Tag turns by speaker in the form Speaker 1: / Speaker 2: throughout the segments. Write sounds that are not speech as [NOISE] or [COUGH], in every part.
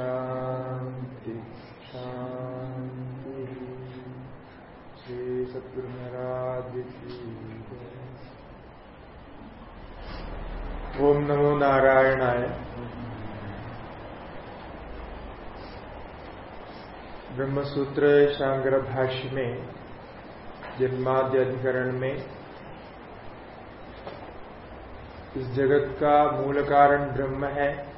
Speaker 1: शान्ति शान्तिः श्री महाराज की ओम नमो नारायणाय। ब्रह्मसूत्र शांकर भाष्य में जन्माद्य अधिकरण में, इस जगत का मूल कारण ब्रह्म है।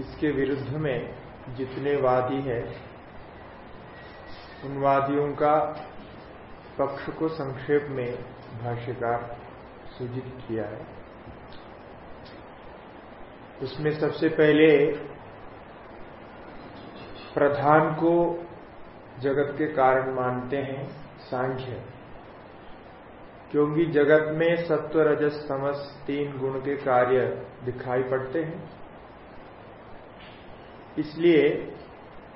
Speaker 1: इसके विरुद्ध में जितने वादी है, उन वादियों का पक्ष को संक्षेप में भाष्यकार सूचित किया है। उसमें सबसे पहले प्रधान को जगत के कारण मानते हैं, सांख्य क्योंकि जगत में सत्व, रजस समस तीन गुण के कार्य दिखाई पड़ते हैं। इसलिए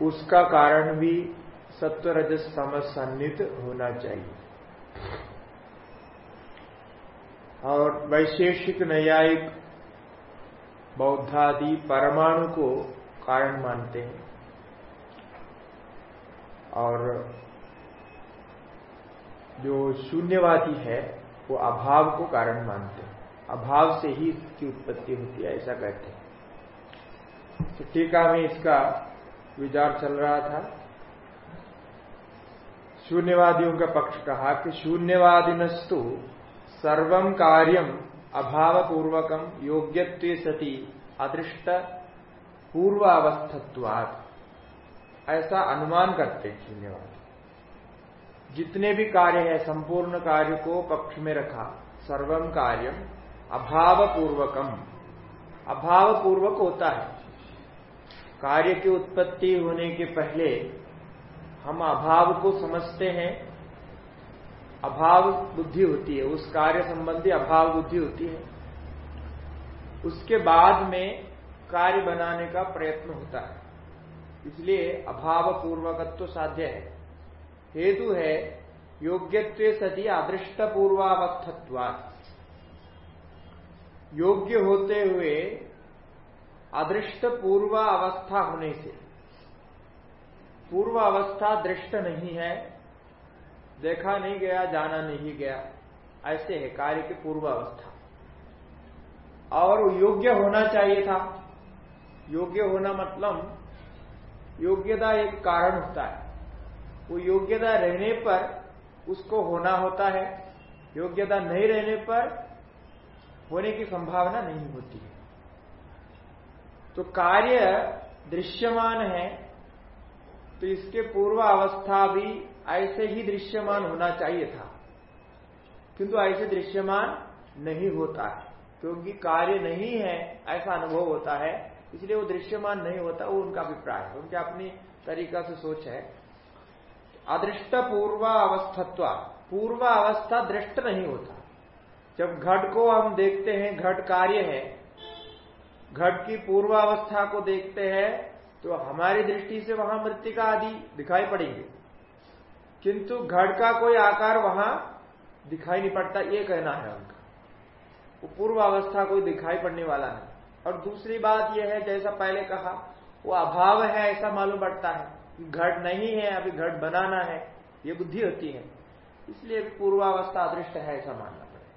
Speaker 1: उसका कारण भी सत्व रजस सन्निध होना चाहिए। और वैशेषिक न्यायिक बौद्धादि परमाणु को कारण मानते हैं। और जो शून्यवादी है, वो अभाव को कारण मानते हैं। अभाव से ही इसकी उत्पत्ति होती है, ऐसा कहते हैं। तो टीका में इसका विचार चल रहा था। शून्यवादियों का पक्ष कहा कि शून्यवादिनस्तु सर्वम कार्यम अभाव पूर्वकम योग्यत्व सती अदृष्ट पूर्वावस्थत्वात्। ऐसा अनुमान करते हैं शून्यवादी। जितने भी कार्य है, संपूर्ण कार्य को पक्ष में रखा सर्वम कार्यम अभाव पूर्वकम अभाव पूर्वक होता है। कार्य की उत्पत्ति होने के पहले हम अभाव को समझते हैं। अभाव बुद्धि होती है, उस कार्य संबंधी अभाव बुद्धि होती है। उसके बाद में कार्य बनाने का प्रयत्न होता है। इसलिए अभाव पूर्वकत्व साध्य है। हेतु है योग्यत्व सती अदृष्ट पूर्वावस्थत्वा योग्य होते हुए अदृष्ट पूर्व अवस्था होने से। पूर्व अवस्था दृष्ट नहीं है, देखा नहीं गया, जाना नहीं गया, ऐसे है कार्य की पूर्व अवस्था और योग्य होना चाहिए था। योग्य होना मतलब योग्यता एक कारण होता है। वो योग्यता रहने पर उसको होना होता है। योग्यता नहीं रहने पर होने की संभावना नहीं होती है। तो कार्य दृश्यमान है तो इसके पूर्व अवस्था भी ऐसे ही दृश्यमान होना चाहिए था। किंतु ऐसे दृश्यमान नहीं होता है, क्योंकि कार्य नहीं है, ऐसा अनुभव होता है, इसलिए वो दृश्यमान नहीं होता, वो उनका अभिप्राय है, उनके अपनी तरीका से सोच है। अदृष्ट पूर्वावस्थत्व पूर्व अवस्था दृष्ट नहीं होता। जब घट को हम देखते हैं, घट कार्य है घट की पूर्वावस्था को देखते हैं तो हमारी दृष्टि से वहाँ मृतिका आदि दिखाई पड़ेंगे। किंतु घट का कोई आकार वहाँ दिखाई नहीं पड़ता, ये कहना है उनका। वो पूर्व अवस्था कोई दिखाई पड़ने वाला नहीं और दूसरी बात यह है, जैसा पहले कहा, वो अभाव है, ऐसा मालूम पड़ता है घट नहीं है, अभी घट बनाना है, ये बुद्धि होती है। इसलिए पूर्वावस्था अदृष्ट है, ऐसा मानना पड़ेगा।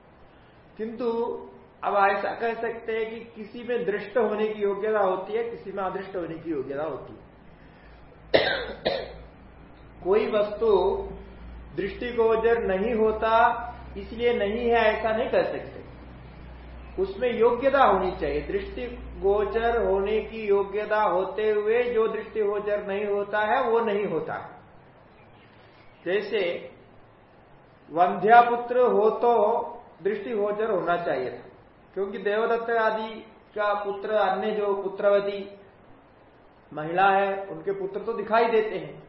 Speaker 1: किंतु अब ऐसा कह सकते हैं कि किसी में दृष्ट होने की योग्यता होती है, किसी में अदृष्ट होने की योग्यता होती है। कोई वस्तु दृष्टिगोचर नहीं होता, इसलिए नहीं है, ऐसा नहीं कर सकते। उसमें योग्यता होनी चाहिए। दृष्टि गोचर होने की योग्यता होते हुए जो दृष्टि गोचर नहीं होता है, वो नहीं होता जैसे वंध्यापुत्र हो तो दृष्टि गोचर होना चाहिए था। क्योंकि देवदत्त आदि का पुत्र, अन्य जो पुत्रवती महिला है, उनके पुत्र तो दिखाई देते हैं।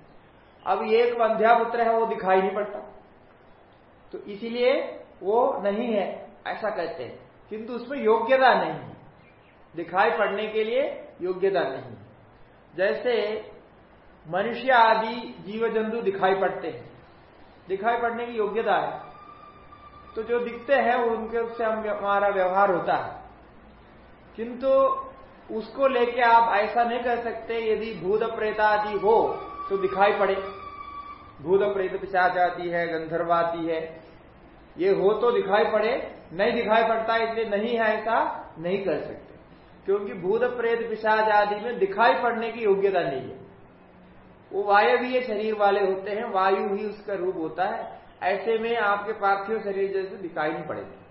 Speaker 1: अब एक वंध्या पुत्र है, वो दिखाई नहीं पड़ता। तो इसीलिए वो नहीं है, ऐसा कहते हैं। किंतु उसमें योग्यता नहीं है। दिखाई पड़ने के लिए योग्यता नहीं जैसे मनुष्य आदि जीव जंतु दिखाई पड़ते हैं। दिखाई पड़ने की योग्यता है। तो जो दिखते हैं, उनके से हम हमारा व्यवहार होता है। किंतु उसको लेके आप ऐसा नहीं कर सकते, यदि भूत प्रेत आदि हो तो दिखाई पड़े। भूत प्रेत पिशाच आती है, गंधर्वाती है। ये हो तो दिखाई पड़े, नहीं दिखाई पड़ता, इसलिए नहीं है ऐसा नहीं कर सकते। क्योंकि भूत प्रेत पिशाच आदि में दिखाई पड़ने की योग्यता नहीं है। वो वायवीय शरीर वाले होते हैं, वायु ही उसका रूप होता है। ऐसे में आपके पार्थिव शरीर जैसे दिखाई नहीं पड़ेगा।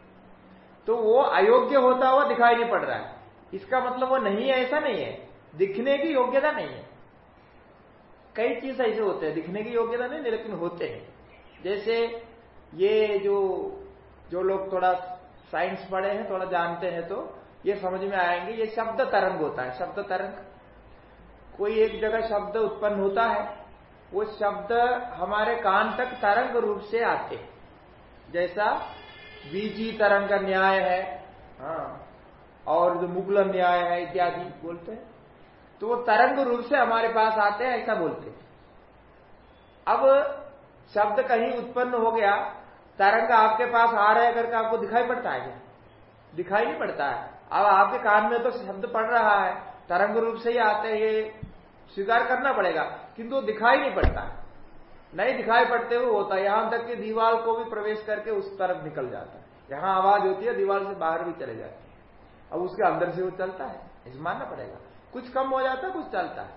Speaker 1: तो वो अयोग्य होता हुआ दिखाई नहीं पड़ रहा है। इसका मतलब वो नहीं है, ऐसा नहीं है। दिखने की योग्यता नहीं है। कई चीज़ ऐसे होते हैं, दिखने की योग्यता नहीं, लेकिन होते हैं। जैसे ये जो जो लोग थोड़ा साइंस पढ़े हैं, थोड़ा जानते हैं तो ये समझ में आएँगे, ये शब्द तरंग होता है। शब्द तरंग, कोई एक जगह शब्द उत्पन्न होता है वो शब्द हमारे कान तक तरंग रूप से आते जैसा बीजी तरंग न्याय है हाँ और जो मुगल न्याय है इत्यादि बोलते हैं। तो वो तरंग रूप से हमारे पास आते हैं, ऐसा बोलते हैं। अब शब्द कहीं उत्पन्न हो गया, तरंग आपके पास आ रहे करके आपको दिखाई पड़ता है। क्या दिखाई नहीं पड़ता है। अब आपके कान में तो शब्द पड़ रहा है, तरंग रूप से ही आते हैं, ये स्वीकार करना पड़ेगा। किंतु वो दिखाई नहीं पड़ता। नहीं दिखाई पड़ते हुए होता है। यहाँ तक कि दीवार को भी प्रवेश करके उस तरफ़ निकल जाता है। यहाँ आवाज़ होती है, दीवार से बाहर भी चले जाती है। अब उसके अंदर से वो चलता है। इसे मानना पड़ेगा। कुछ कम हो जाता है, कुछ चलता है।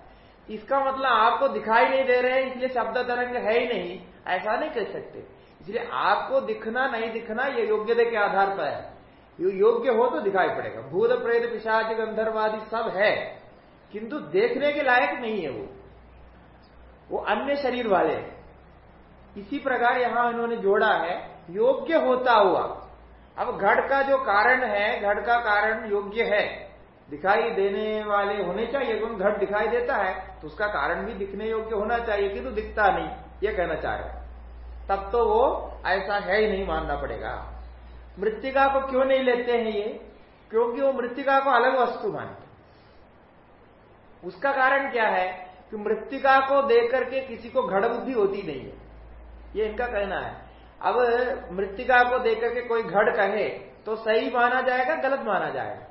Speaker 1: इसका मतलब आपको दिखाई नहीं दे रहे हैं, इसलिए शब्द तरंग है ही नहीं। ऐसा नहीं कह सकते। इसलिए आपको दिखना, नहीं दिखना, ये योग्यता के आधार पर है। योग्य हो तो दिखाई पड़ेगा। भूत, प्रेत, पिशाच गंधर्वादी सब है। किंतु देखने के लायक नहीं है वो। वो अन्य शरीर वाले। इसी प्रकार यहाँ उन्होंने जोड़ा है, योग्य होता हुआ। अब घट का जो कारण है, घट का कारण योग्य है। दिखाई देने वाले होने चाहिए, क्योंकि घट दिखाई देता है तो उसका कारण भी दिखने योग्य होना चाहिए, किंतु दिखता नहीं, ये कहना चाह रहे तब तो वो ऐसा है ही नहीं, मानना पड़ेगा। मृतिका को क्यों नहीं लेते हैं ये? क्योंकि वो मृतिका को अलग वस्तु मानते उसका कारण क्या है? कि मृतिका को देख करके किसी को घड़ बुद्धि होती नहीं है। ये इनका कहना है। अब मृतिका को देख करके कोई घड़ कहे तो सही माना जाएगा, गलत माना जाएगा?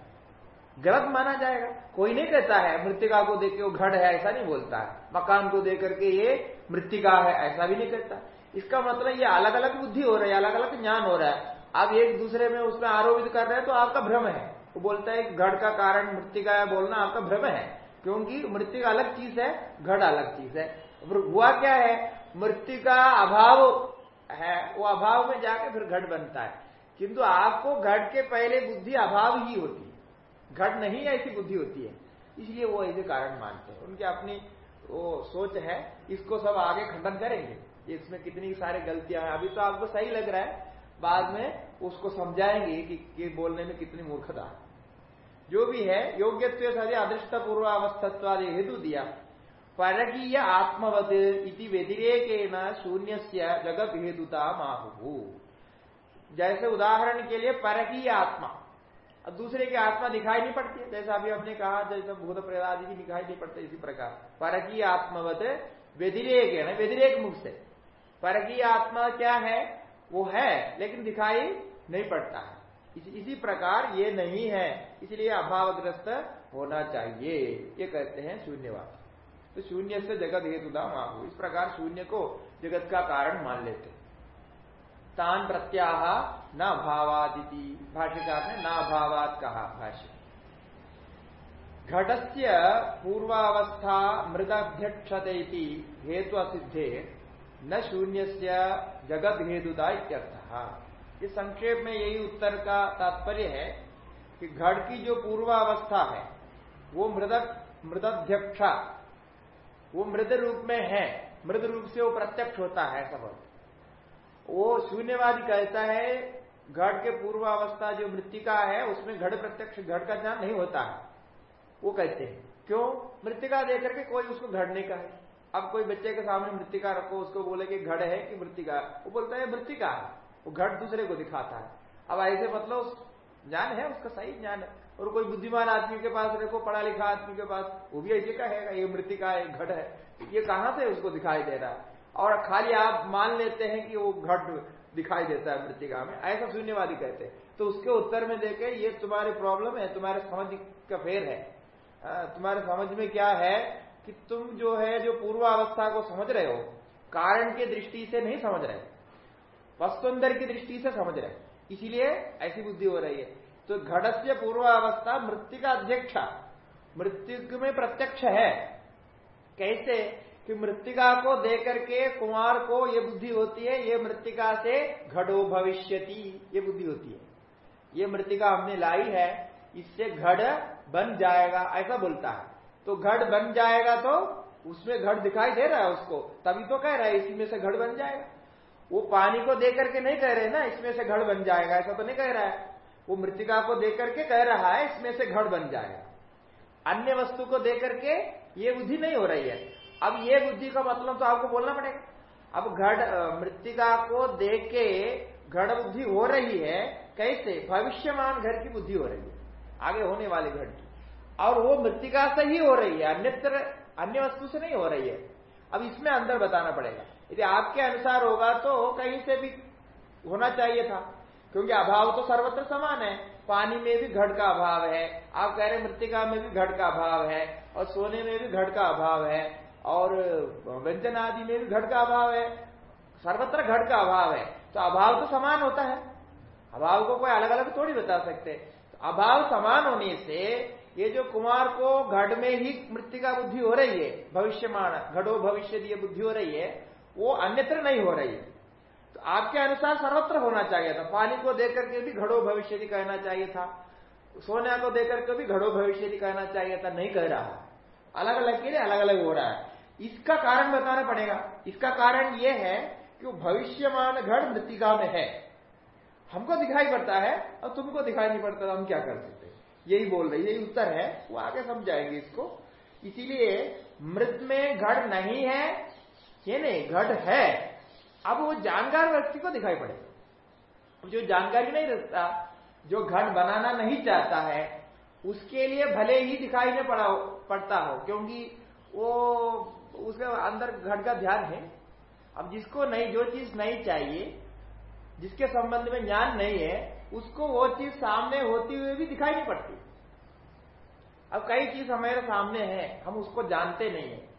Speaker 1: गलत माना जाएगा। कोई नहीं कहता है, मृतिका को देख के वो घड़ है, ऐसा नहीं बोलता है। मकान को देख करके ये मृतिका है, ऐसा भी नहीं कहता। इसका मतलब ये अलग अलग बुद्धि हो रही है अलग अलग ज्ञान हो रहा है। आप एक दूसरे में उसमें आरोपित कर रहे हैं तो आपका भ्रम है। वो बोलता है घड़ का कारण मृतिका है बोलना आपका भ्रम है। क्योंकि मृत्यु का अलग चीज़ है घड़ अलग चीज़ है। फिर हुआ क्या है? मृत्यु का अभाव है वो अभाव में जाके फिर घट बनता है। किंतु आपको घट के पहले बुद्धि अभाव ही होती है। घट नहीं ऐसी बुद्धि होती है। इसलिए वो ऐसे कारण मानते हैं। उनकी अपनी वो सोच है इसको सब आगे खंडन करेंगे। इसमें कितनी सारी गलतियाँ हैं। अभी तो आपको सही लग रहा है बाद में उसको समझाएँगे कि, कि बोलने में कितनी मूर्खता है। जो भी है, योग्यत्व सदी अदृष्ट पूर्वावस्थत्वादि हेतु दिया। परकीय आत्मवत इति व्यतिरेक शून्य जगत हेतुता माहु जैसे उदाहरण के लिए परकीय आत्मा। अब दूसरे की आत्मा दिखाई नहीं पड़ती, जैसा अभी हमने कहा, जैसे भूत प्रदादि भी दिखाई नहीं पड़ते, इसी प्रकार। परकीय आत्मवत व्यतिरेक है ना व्यतिरेक मुख से। परकीय आत्मा क्या है? वो है, लेकिन दिखाई नहीं पड़ता है। इस, इसी प्रकार ये नहीं है। इसलिए अभावग्रस्त होना चाहिए। ये कहते हैं शून्यवाद। तो शून्य से जगत हेतुदा माहू इस प्रकार शून्य को जगत का कारण मान लेते तान प्रत्याह न भावादिति। भाष्यकार ने न भावात कहा भाष्य। घटस्य पूर्वावस्था मृदध्यक्षते हेतु असिद्धे न शून्य जगत हेतुता इत्यर्थ। इस संक्षेप में यही उत्तर का तात्पर्य है कि घट की जो पूर्वावस्था है, वो मृद, मृदध्यक्षा, वो मृद रूप में है, मृद रूप से वो प्रत्यक्ष होता है सब। वो शून्यवादी कहता है घट के पूर्वावस्था जो मृतिका है, उसमें घट प्रत्यक्ष घट का ज्ञान नहीं होता है। वो कहते हैं, क्यों? मृतिका देकर के कोई उसको घड़ने का है अब कोई बच्चे के सामने मृतिका रखो, उसको बोले कि घड़ है कि मृतिका? वो बोलता है, मृतिका है। वो घट दूसरे को दिखाता है। अब ऐसे मतलब ज्ञान है, उसका सही ज्ञान है। और कोई बुद्धिमान आदमी के पास रखो, पढ़ा लिखा आदमी के पास, वो भी ऐसे कहेगा, ये मृतिका है घट है। ये कहाँ से उसको दिखाई दे रहा है? और खाली आप मान लेते हैं कि वो घट दिखाई देता है मृतिका में। ऐसा शून्यवादी कहते हैं। तो उसके उत्तर में देखे, ये तुम्हारी प्रॉब्लम है, तुम्हारे समझ का फेर है। तुम्हारे समझ में क्या है कि तुम जो है, जो पूर्वावस्था को समझ रहे हो, कारण की दृष्टि से नहीं समझ रहे। वस्तुंदर की दृष्टि से समझ रहे इसीलिए ऐसी बुद्धि हो रही है। तो घटस्य पूर्वावस्था मृत्यु का अध्यक्ष मृत्यु में प्रत्यक्ष है। कैसे? कि मृतिका को देकर के कुमार को ये बुद्धि होती है, ये मृतिका से घड़ो भविष्यति, ये बुद्धि होती है। ये मृतिका हमने लाई है, इससे घड़ बन जाएगा, ऐसा बोलता है। तो घड़ बन जाएगा तो उसमें घड़ दिखाई दे रहा है उसको। तभी तो कह रहा है, इसी में से घड़ बन जाएगा। वो पानी को देकर के नहीं कह रहे ना, इसमें से घड़ बन जाएगा, ऐसा तो नहीं कह रहा है। वो मृतिका को देकर के कह रहा है, इसमें से घड़ बन जाएगा। अन्य वस्तु को देकर के ये बुद्धि नहीं हो रही है। अब ये बुद्धि का मतलब तो आपको बोलना पड़ेगा। अब घड़ मृतिका को देख के घड़ बुद्धि हो रही है, कैसे? भविष्यमान घर की बुद्धि हो रही है, आगे होने वाले घड़ की। और वो मृतिका से ही हो रही है, अन्यत्र, अन्य वस्तु से नहीं हो रही है। अब इसमें अंदर बताना पड़ेगा। यदि आपके अनुसार होगा तो कहीं से भी होना चाहिए था। क्योंकि अभाव तो सर्वत्र समान है। पानी में भी घट का अभाव है। आप कह रहे मृतिका में भी घट का अभाव है और सोने में भी घट का अभाव है और व्यंजन आदि में भी घट का अभाव है। सर्वत्र घट का अभाव है। तो अभाव तो समान होता है। अभाव को कोई अलग अलग थोड़ी बता सकते। तो अभाव समान होने से ये जो कुमार को घट में ही मृत्यु का बुद्धि हो रही है, भविष्यमाण घटो भविष्य बुद्धि हो रही है वो अन्यत्र नहीं हो रही। है तो आपके अनुसार सर्वत्र होना चाहिए था। पानी को देकर के भी घड़ो भविष्य कहना चाहिए था। सोना को देकर के भी घड़ो भविष्य कहना चाहिए था, नहीं कह रहा। अलग अलग के लिए अलग अलग हो रहा है। इसका कारण बताना पड़ेगा। इसका कारण यह है कि भविष्यमान घड़ मृतिका में है। हमको दिखाई पड़ता है और तुमको दिखाई नहीं पड़ता तो हम क्या कर सकते यही बोल रही यही उत्तर है। वो आगे समझाएँगे इसको। इसीलिए मृत में घड़ नहीं है ये नहीं घड़ है। अब वो जानकार व्यक्ति को दिखाई पड़ेगा जो जानकारी नहीं रखता जो घट बनाना नहीं चाहता है, उसके लिए भले ही दिखाई नहीं पड़ा पड़ता हो, क्योंकि वो, उसके अंदर घट का ध्यान है। अब जिसको नहीं, जो चीज़ नहीं चाहिए, जिसके संबंध में ज्ञान नहीं है, उसको वो चीज़ सामने होती हुई भी दिखाई नहीं पड़ती। अब कई चीज़ हमारे सामने है, हम उसको जानते नहीं है।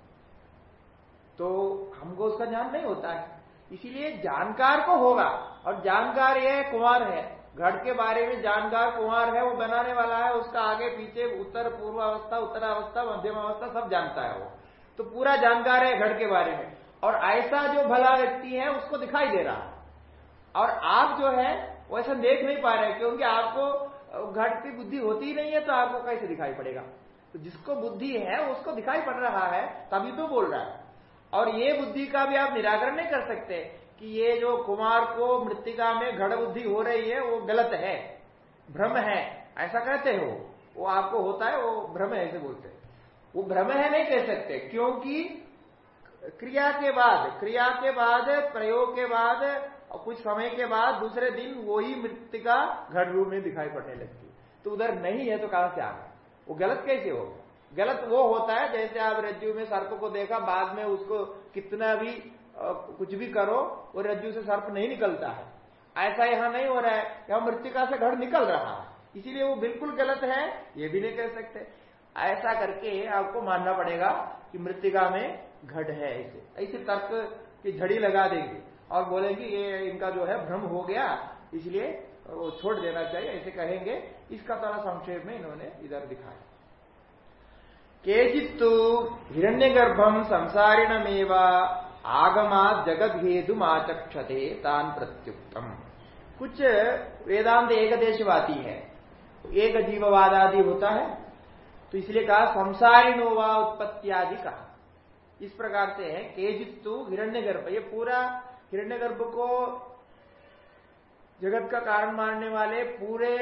Speaker 1: तो हमको उसका ज्ञान नहीं होता है। इसीलिए जानकार को होगा। और जानकार ये कुमार है। घट के बारे में जानकार कुमार है, वो बनाने वाला है, उसका आगे पीछे उत्तर पूर्वावस्था उत्तरावस्था मध्यम अवस्था सब जानता है वो। तो पूरा जानकार है घट के बारे में। और ऐसा जो भला व्यक्ति है, उसको दिखाई दे रहा है। और आप जो है, वो ऐसा देख नहीं पा रहे, क्योंकि आपको घट की बुद्धि होती ही नहीं है तो आपको कैसे दिखाई पड़ेगा? तो जिसको बुद्धि है, उसको दिखाई पड़ रहा है, तभी तो बोल रहा है। और ये बुद्धि का भी आप निराकरण नहीं कर सकते कि ये जो कुमार को मृतिका में घड़ बुद्धि हो रही है, वो गलत है, भ्रम है। ऐसा कहते हो। वो आपको होता है, वो भ्रम है, ऐसे बोलते हैं। वो भ्रम है नहीं कह सकते, क्योंकि क्रिया के बाद, क्रिया के बाद, प्रयोग के बाद और कुछ समय के बाद, दूसरे दिन वही मृतिका घट रूप में दिखाई पड़ने लगती। तो उधर नहीं है तो कहाँ से आ वो गलत कैसे होगा? गलत वो होता है, जैसे आप रज्जु में सर्प को देखा, बाद में उसको कितना भी कुछ भी करो, वो रज्जु से सर्प नहीं निकलता है। ऐसा यहाँ नहीं हो रहा है यहाँ मृतिका से घर निकल रहा है। इसीलिए वो बिल्कुल गलत है, ये भी नहीं कह सकते। ऐसा करके आपको मानना पड़ेगा कि मृतिका में घट है ऐसे ऐसे तर्क की झड़ी लगा देंगे और बोलेंगे, ये इनका जो है भ्रम हो गया, इसलिए वो छोड़ देना चाहिए। ऐसे कहेंगे, इसका थोड़ा संक्षेप में इन्होंने इधर दिखाया। केचित्तु हिरण्य गर्भम संसारिणमेव आगमा जगत हेतु आचक्षते तान प्रत्युक्तम। कुछ वेदांत एक देशवादी है। एक जीववाद आदि होता है। तो इसलिए कहा संसारिणोवा उत्पत्ति आदि कहा। इस प्रकार से है केजित्तु हिरण्य गर्भ ये पूरा हिरण्य गर्भ को जगत का कारण मानने वाले पूरे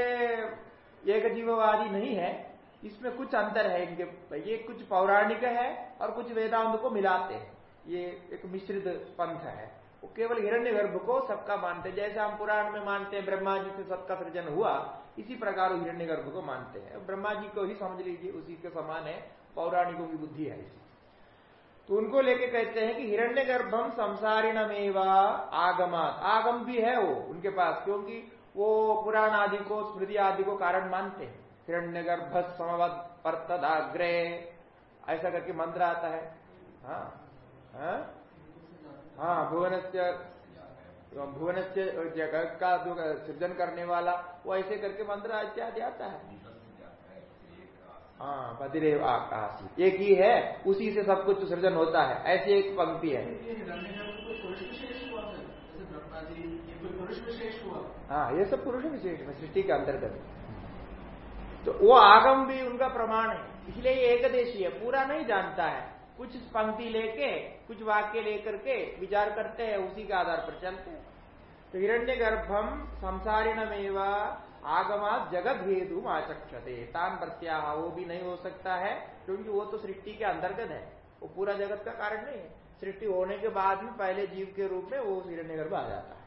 Speaker 1: एक जीववादी नहीं है। इसमें कुछ अंतर है इनके ये कुछ पौराणिक है और कुछ वेदांत को मिलाते हैं। ये एक मिश्रित पंथ है। वो केवल हिरण्य गर्भ को सबका मानते जैसे हम पुराण में मानते हैं ब्रह्मा जी से सबका सृजन हुआ, इसी प्रकार हिरण्य गर्भ को मानते हैं। ब्रह्मा जी को ही समझ लीजिए, उसी के समान है, पौराणिकों की बुद्धि है इसी तो उनको लेके कहते हैं कि हिरण्य गर्भम संसारिणमेवा आगमात। आगम भी है वो उनके पास, क्योंकि वो पुराण आदि को, स्मृति आदि को कारण मानते हैं। हिरण्य गर्भ समवत परतदाग्रे। ऐसा करके मंत्र आता है। हाँ हाँ, हाँ भुवन भुवन जगत का सृजन करने वाला वो ऐसे करके मंत्र इत्यादि आता है। हाँ पतिरेव आकाशी। एक ही है उसी से सब कुछ सृजन होता है। ऐसी एक पंक्ति है। हाँ ये सब पुरुष विशेष में सृष्टि के अंतर्गत। तो वो आगम भी उनका प्रमाण है। इसलिए ये एक देशी है, पूरा नहीं जानता है। कुछ पंक्ति लेके, कुछ वाक्य लेकर के विचार करते हैं, उसी के आधार पर चलते हैं। तो हिरण्य गर्भम संसारिणमेवा आगमा जगत हेतु आचक्षते। तान प्रत्याह, वो भी नहीं हो सकता है, क्योंकि वो तो सृष्टि के अंतर्गत है। वो पूरा जगत का कारण नहीं है। सृष्टि होने के बाद भी पहले जीव के रूप में वो हिरण्य आ जाता है।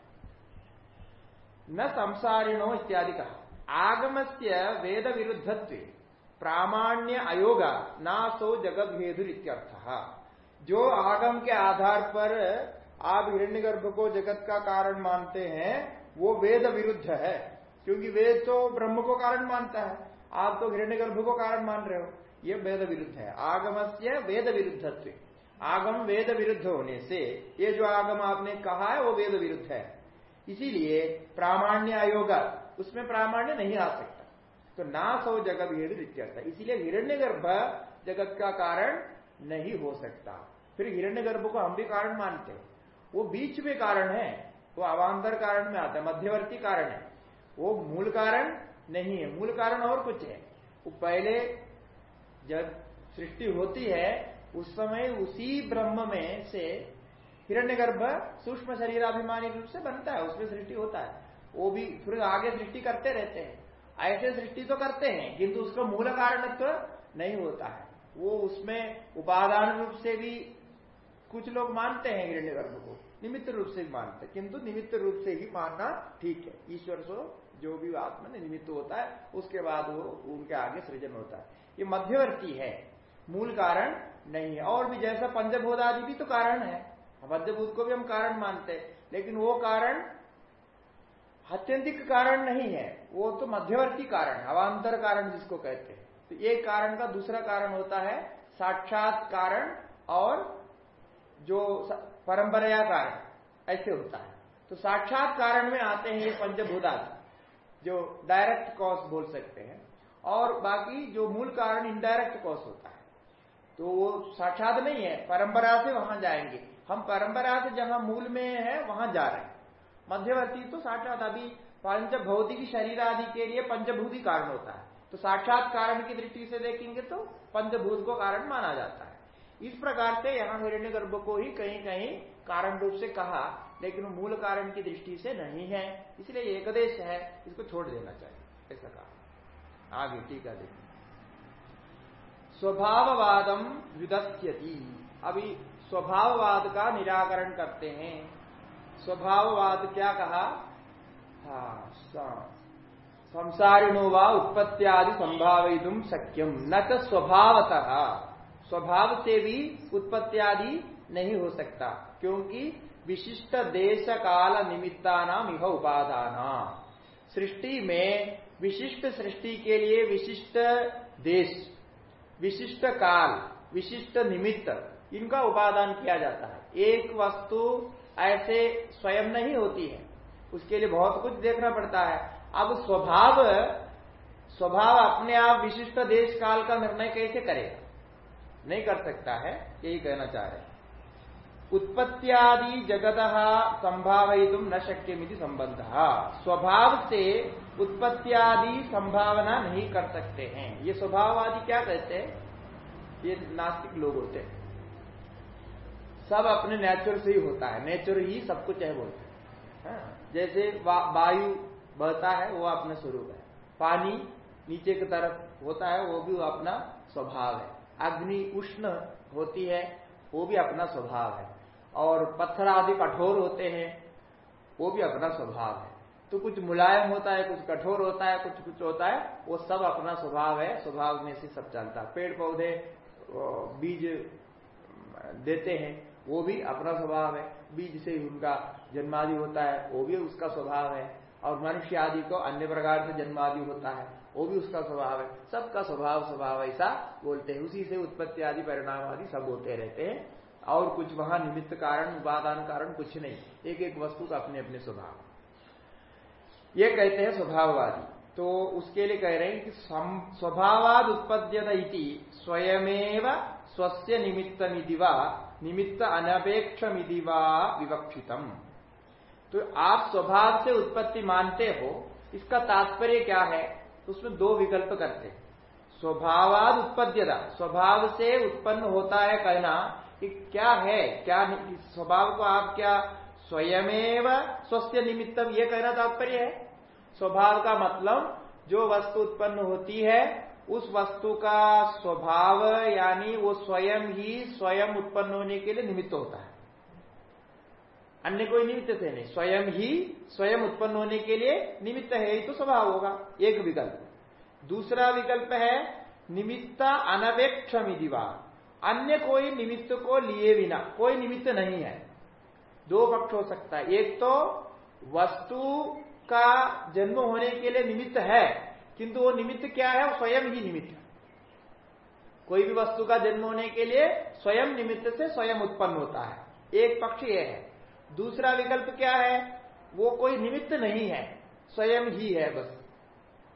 Speaker 1: न संसारिणो इत्यादि कहा। आगम से वेद विरुद्धत्व प्रामाण्य अयोगा ना सो जगत इत्यर्थ। जो आगम के आधार पर आप हिरण्यगर्भ को जगत का कारण मानते हैं, वो वेद विरुद्ध है। क्योंकि वेद तो ब्रह्म को कारण मानता है। आप तो हिरण्य गर्भ को कारण मान रहे हो। ये वेद विरुद्ध है। आगम से वेद विरुद्धत्व आगम वेद विरुद्ध होने से ये जो आगम आपने कहा है, वो वेद विरुद्ध है। इसीलिए प्रामाण्य आयोग उसमें प्रामाण्य नहीं आ सकता। तो ना सौ जगत इत्यर्थ इसीलिए हिरण्य गर्भ जगत का कारण नहीं हो सकता। फिर हिरण्य गर्भ को हम भी कारण मानते हैं। वो बीच में कारण है, वो अवान्तर कारण में आता है, मध्यवर्ती कारण है। वो मूल कारण नहीं है। मूल कारण और कुछ है। वो पहले जब सृष्टि होती है, उस समय उसी ब्रह्म में से हिरण्यगर्भ सूक्ष्म शरीराभिमानी रूप से बनता है। उसमें सृष्टि होता है। वो भी फिर आगे सृष्टि करते रहते हैं। ऐसे सृष्टि तो करते हैं, किंतु उसका मूल कारण तो नहीं होता है। वो उसमें उपादान रूप से भी कुछ लोग मानते हैं हिरण्यगर्भ को, निमित्त रूप से मानते किंतु निमित्त रूप से ही मानना ठीक है। ईश्वर सो जो भी आत्मा निमित्त होता है, उसके बाद वो उनके आगे सृजन होता है। ये मध्यवर्ती है, मूल कारण नहीं है। और भी जैसा पंचभूत आदि भी तो कारण है। पंचभूत को भी हम कारण मानते हैं, लेकिन वो कारण अत्यंतिक कारण नहीं है, वो तो मध्यवर्ती कारण अवान्तर कारण जिसको कहते हैं। तो एक कारण का दूसरा कारण होता है साक्षात कारण और जो परंपरा कारण, ऐसे होता है। तो साक्षात कारण में आते हैं ये पंचभूतादि जो डायरेक्ट कॉज बोल सकते हैं, और बाकी जो मूल कारण इनडायरेक्ट कॉज होता है। तो वो साक्षात नहीं है, परंपरा से वहाँ जाएँगे। हम परंपरा से जहाँ मूल में है, वहाँ जा रहे हैं। मध्यवर्ती तो साक्षात अभी पंच भौतिक शरीर आदि के लिए पंचभूति कारण होता है। तो साक्षात कारण की दृष्टि से देखेंगे तो पंचभूत को कारण माना जाता है। इस प्रकार से यहाँ हिरण्य को ही कहीं कहीं कारण रूप से कहा, लेकिन मूल कारण की दृष्टि से नहीं है। इसलिए एकदेश है, इसको छोड़ देना चाहिए। ऐसा कहा। आगे टीका देखिए। स्वभाववादम विदस्यति अभी स्वभाववाद का निराकरण करते हैं। स्वभाववाद क्या कहा? हाँ संसारिणो व उत्पत्तियादि संभावितुम शक्यम। न तो स्वभावतः। स्वभाव से भी उत्पत्तियादि नहीं हो सकता, क्योंकि विशिष्ट देश काल निमित्ता नाम यह उपादाना। सृष्टि में विशिष्ट सृष्टि के लिए विशिष्ट देश, विशिष्ट काल, विशिष्ट निमित्त, इनका उपादान किया जाता है। एक वस्तु ऐसे स्वयं नहीं होती है। उसके लिए बहुत कुछ देखना पड़ता है। अब स्वभाव स्वभाव अपने आप विशिष्ट देश काल का निर्णय कैसे करेगा? नहीं कर सकता है, यही कहना चाह रहे उत्पत्तियादि जगत संभावित न शक्य मिति संबंध। स्वभाव से उत्पत्तियादि संभावना नहीं कर सकते हैं। ये स्वभाववादी क्या कहते हैं? ये नास्तिक लोग होते हैं। सब अपने नेचर से ही होता है। नेचर ही सब कुछ है बोलते हैं। हाँ, जैसे वायु बहता है वो अपना स्वरूप है। पानी नीचे की तरफ़ होता है वो भी अपना स्वभाव है। अग्नि उष्ण होती है वो भी अपना स्वभाव है। और पत्थर आदि कठोर होते हैं वो भी अपना स्वभाव है। तो कुछ मुलायम होता है कुछ कठोर होता है कुछ कुछ होता है वो सब अपना स्वभाव है। स्वभाव में से सब चलता है। पेड़ पौधे बीज देते हैं। वो भी अपना स्वभाव है। बीज से ही उनका जन्मादि होता है, वो भी उसका स्वभाव है। और मनुष्य आदि को अन्य प्रकार से जन्मादि होता है, वो भी उसका स्वभाव है। सबका स्वभाव स्वभाव ऐसा बोलते हैं। उसी से उत्पत्ति आदि, परिणाम आदि सब होते रहते हैं। और कुछ वहाँ निमित्त कारण, उपादान कारण कुछ नहीं। एक एक वस्तु का अपने अपने स्वभाव। ये कहते हैं स्वभाववादी। तो उसके लिए कह रहे हैं कि स्वभावाद उत्पद्यत स्वयमेव स्वस्य निमित्तमिति व निमित्त अनपेक्षमिति व विवक्षितम। तो आप स्वभाव से उत्पत्ति मानते हो, इसका तात्पर्य क्या है? उसमें दो विकल्प करते स्वभावाद उत्पद्यता, स्वभाव से उत्पन्न होता है कहना कि क्या है, क्या स्वभाव को आप क्या स्वयमेव स्वस्थ निमित्तम, ये कहना तात्पर्य है। स्वभाव का मतलब जो वस्तु उत्पन्न होती है उस वस्तु का स्वभाव, यानी वो स्वयं ही स्वयं उत्पन्न होने के लिए निमित्त होता है। अन्य कोई निमित्त से नहीं, स्वयं ही स्वयं उत्पन्न होने के लिए निमित्त है ही तो स्वभाव होगा, एक विकल्प। दूसरा विकल्प है, निमित्त अनवेक्षम दिवा अन्य कोई निमित्त को लिए बिना, कोई निमित्त नहीं है। दो पक्ष हो सकता है, एक तो वस्तु का जन्म होने के लिए निमित्त है किंतु वो निमित्त क्या है? वो स्वयं ही निमित्त है। कोई भी वस्तु का जन्म होने के लिए स्वयं निमित्त से स्वयं उत्पन्न होता है। एक पक्ष यह है। दूसरा विकल्प क्या है? वो कोई निमित्त नहीं है। स्वयं ही है बस।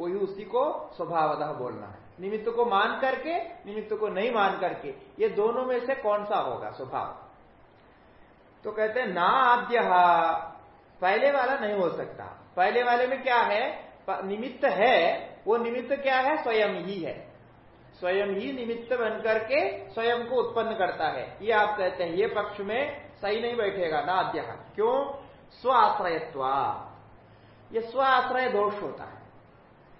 Speaker 1: वही उसी को स्वभावतः बोलना है। निमित्त को मान करके, निमित्त को नहीं मान करके, ये दोनों में से कौन सा होगा स्वभाव? तो कहते हैं, ना आद्य। पहले वाला नहीं हो सकता। पहले वाले में क्या है? निमित्त है, वो निमित्त क्या है? स्वयं ही है। स्वयं ही निमित्त बन करके स्वयं को उत्पन्न करता है। ये आप कहते हैं, ये पक्ष में सही नहीं बैठेगा ना आद्य क्यों? स्व आश्रयत्वा ये स्व आश्रय दोष होता है।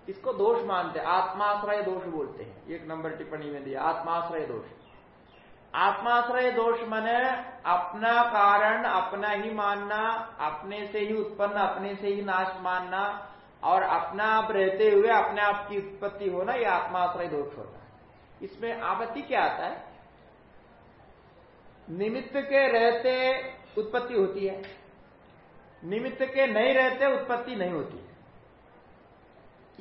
Speaker 1: इसको दोष मानते हैं, आत्माश्रय दोष बोलते हैं। एक नंबर टिप्पणी में दिया, आत्माश्रय दोष। आत्माश्रय दोष मने अपना कारण, अपना ही मानना, अपने से ही उत्पन्न, अपने से ही नाश मानना और अपना आप रहते हुए अपने आप की उत्पत्ति होना यह आत्माश्रय दोष होता है। इसमें आपत्ति क्या आता है? निमित्त के रहते उत्पत्ति होती है। निमित्त के नहीं रहते उत्पत्ति नहीं होती है।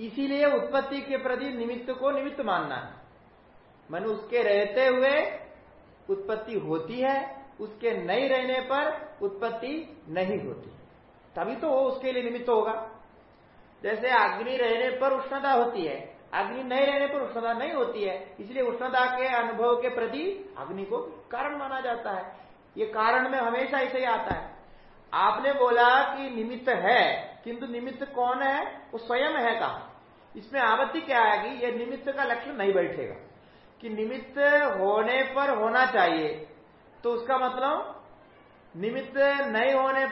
Speaker 1: इसीलिए उत्पत्ति के प्रति निमित्त को निमित्त मानना है। मन उसके रहते हुए उत्पत्ति होती है, उसके नहीं रहने पर उत्पत्ति नहीं होती। तभी तो वो उसके लिए निमित्त होगा। जैसे अग्नि रहने पर उष्णता होती है, अग्नि नहीं रहने पर उष्णता नहीं होती है, इसलिए उष्णता के अनुभव के प्रति अग्नि को कारण माना जाता है। ये कारण में हमेशा ऐसे ही आता है। आपने बोला कि निमित्त है, किंतु निमित्त कौन है? वो स्वयं है कहा? इसमें आवत्ति क्या आएगी ये निमित्त का लक्षण नहीं बैठेगा। कि निमित्त होने पर होना चाहिए तो उसका मतलब निमित्त नहीं होने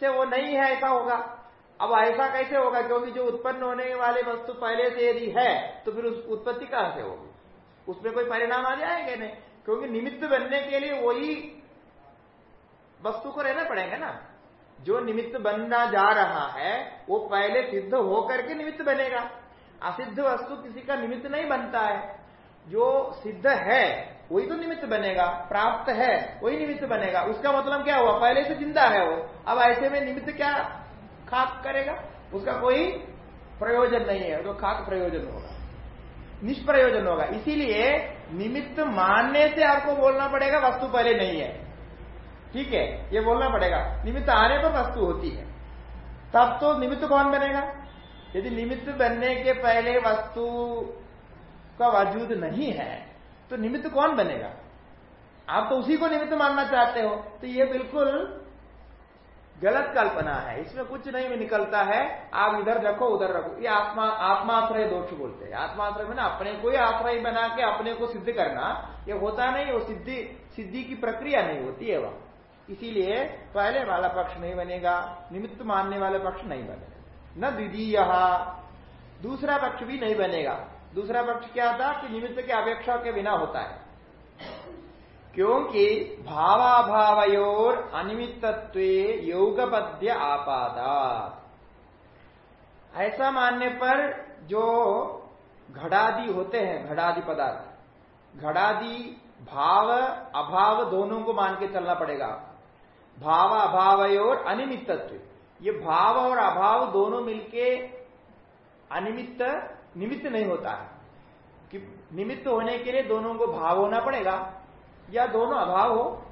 Speaker 1: से वो नहीं है, ऐसा होगा। अब ऐसा कैसे होगा? क्योंकि जो उत्पन्न होने वाले वस्तु पहले से यदि है तो फिर उस उत्पत्ति कहाँ से होगी? उसमें कोई परिणाम आ जाएगा नहीं। क्योंकि निमित्त बनने के लिए वही वस्तु को रहना पड़ेगा ना। जो निमित्त बनना जा रहा है, वो पहले सिद्ध होकर के निमित्त बनेगा। असिद्ध वस्तु किसी का निमित्त नहीं बनता है। जो सिद्ध है, वही तो निमित्त बनेगा। प्राप्त है, वही निमित्त बनेगा। उसका मतलब क्या हुआ? पहले से ज़िंदा है वो। अब ऐसे में निमित्त क्या खाक करेगा, उसका कोई प्रयोजन नहीं है तो खाक प्रयोजन होगा। निष्प्रयोजन होगा। इसीलिए निमित्त मानने से आपको बोलना पड़ेगा, वस्तु पहले नहीं है। ठीक है, ये बोलना पड़ेगा। निमित्त आने पर वस्तु होती है। तब तो निमित्त कौन बनेगा? यदि निमित्त बनने के पहले वस्तु का वजूद नहीं है तो निमित्त कौन बनेगा? आप तो उसी को निमित्त मानना चाहते हो तो ये बिल्कुल गलत कल्पना है, इसमें कुछ नहीं भी निकलता है, आप इधर रखो उधर रखो। ये आत्मा, आत्माश्रय दोष बोलते हैं। आत्माश्रय में ना अपने को ही आश्रय बना के अपने को सिद्ध करना, ये होता नहीं, वो सिद्धि सिद्धि की प्रक्रिया नहीं होती है वह। इसीलिए पहले वाला पक्ष नहीं बनेगा, निमित्त मानने वाला पक्ष नहीं बनेगा न द्वितीय, दूसरा पक्ष भी नहीं बनेगा। दूसरा पक्ष क्या था कि निमित्त की अपेक्षा के बिना होता है। क्योंकि भावाभावयोर अनिमित्व योगपद्य आपादा ऐसा मानने पर जो घड़ादि होते हैं घड़ादि पदार्थ घड़ादि भाव, अभाव दोनों को मान के चलना पड़ेगा। भाव अभावयोर अनिमित्व ये भाव और अभाव दोनों मिलके अनिमित्त, निमित्त नहीं होता है। कि निमित्त होने के लिए दोनों को भाव होना पड़ेगा। या दोनों अभाव हो,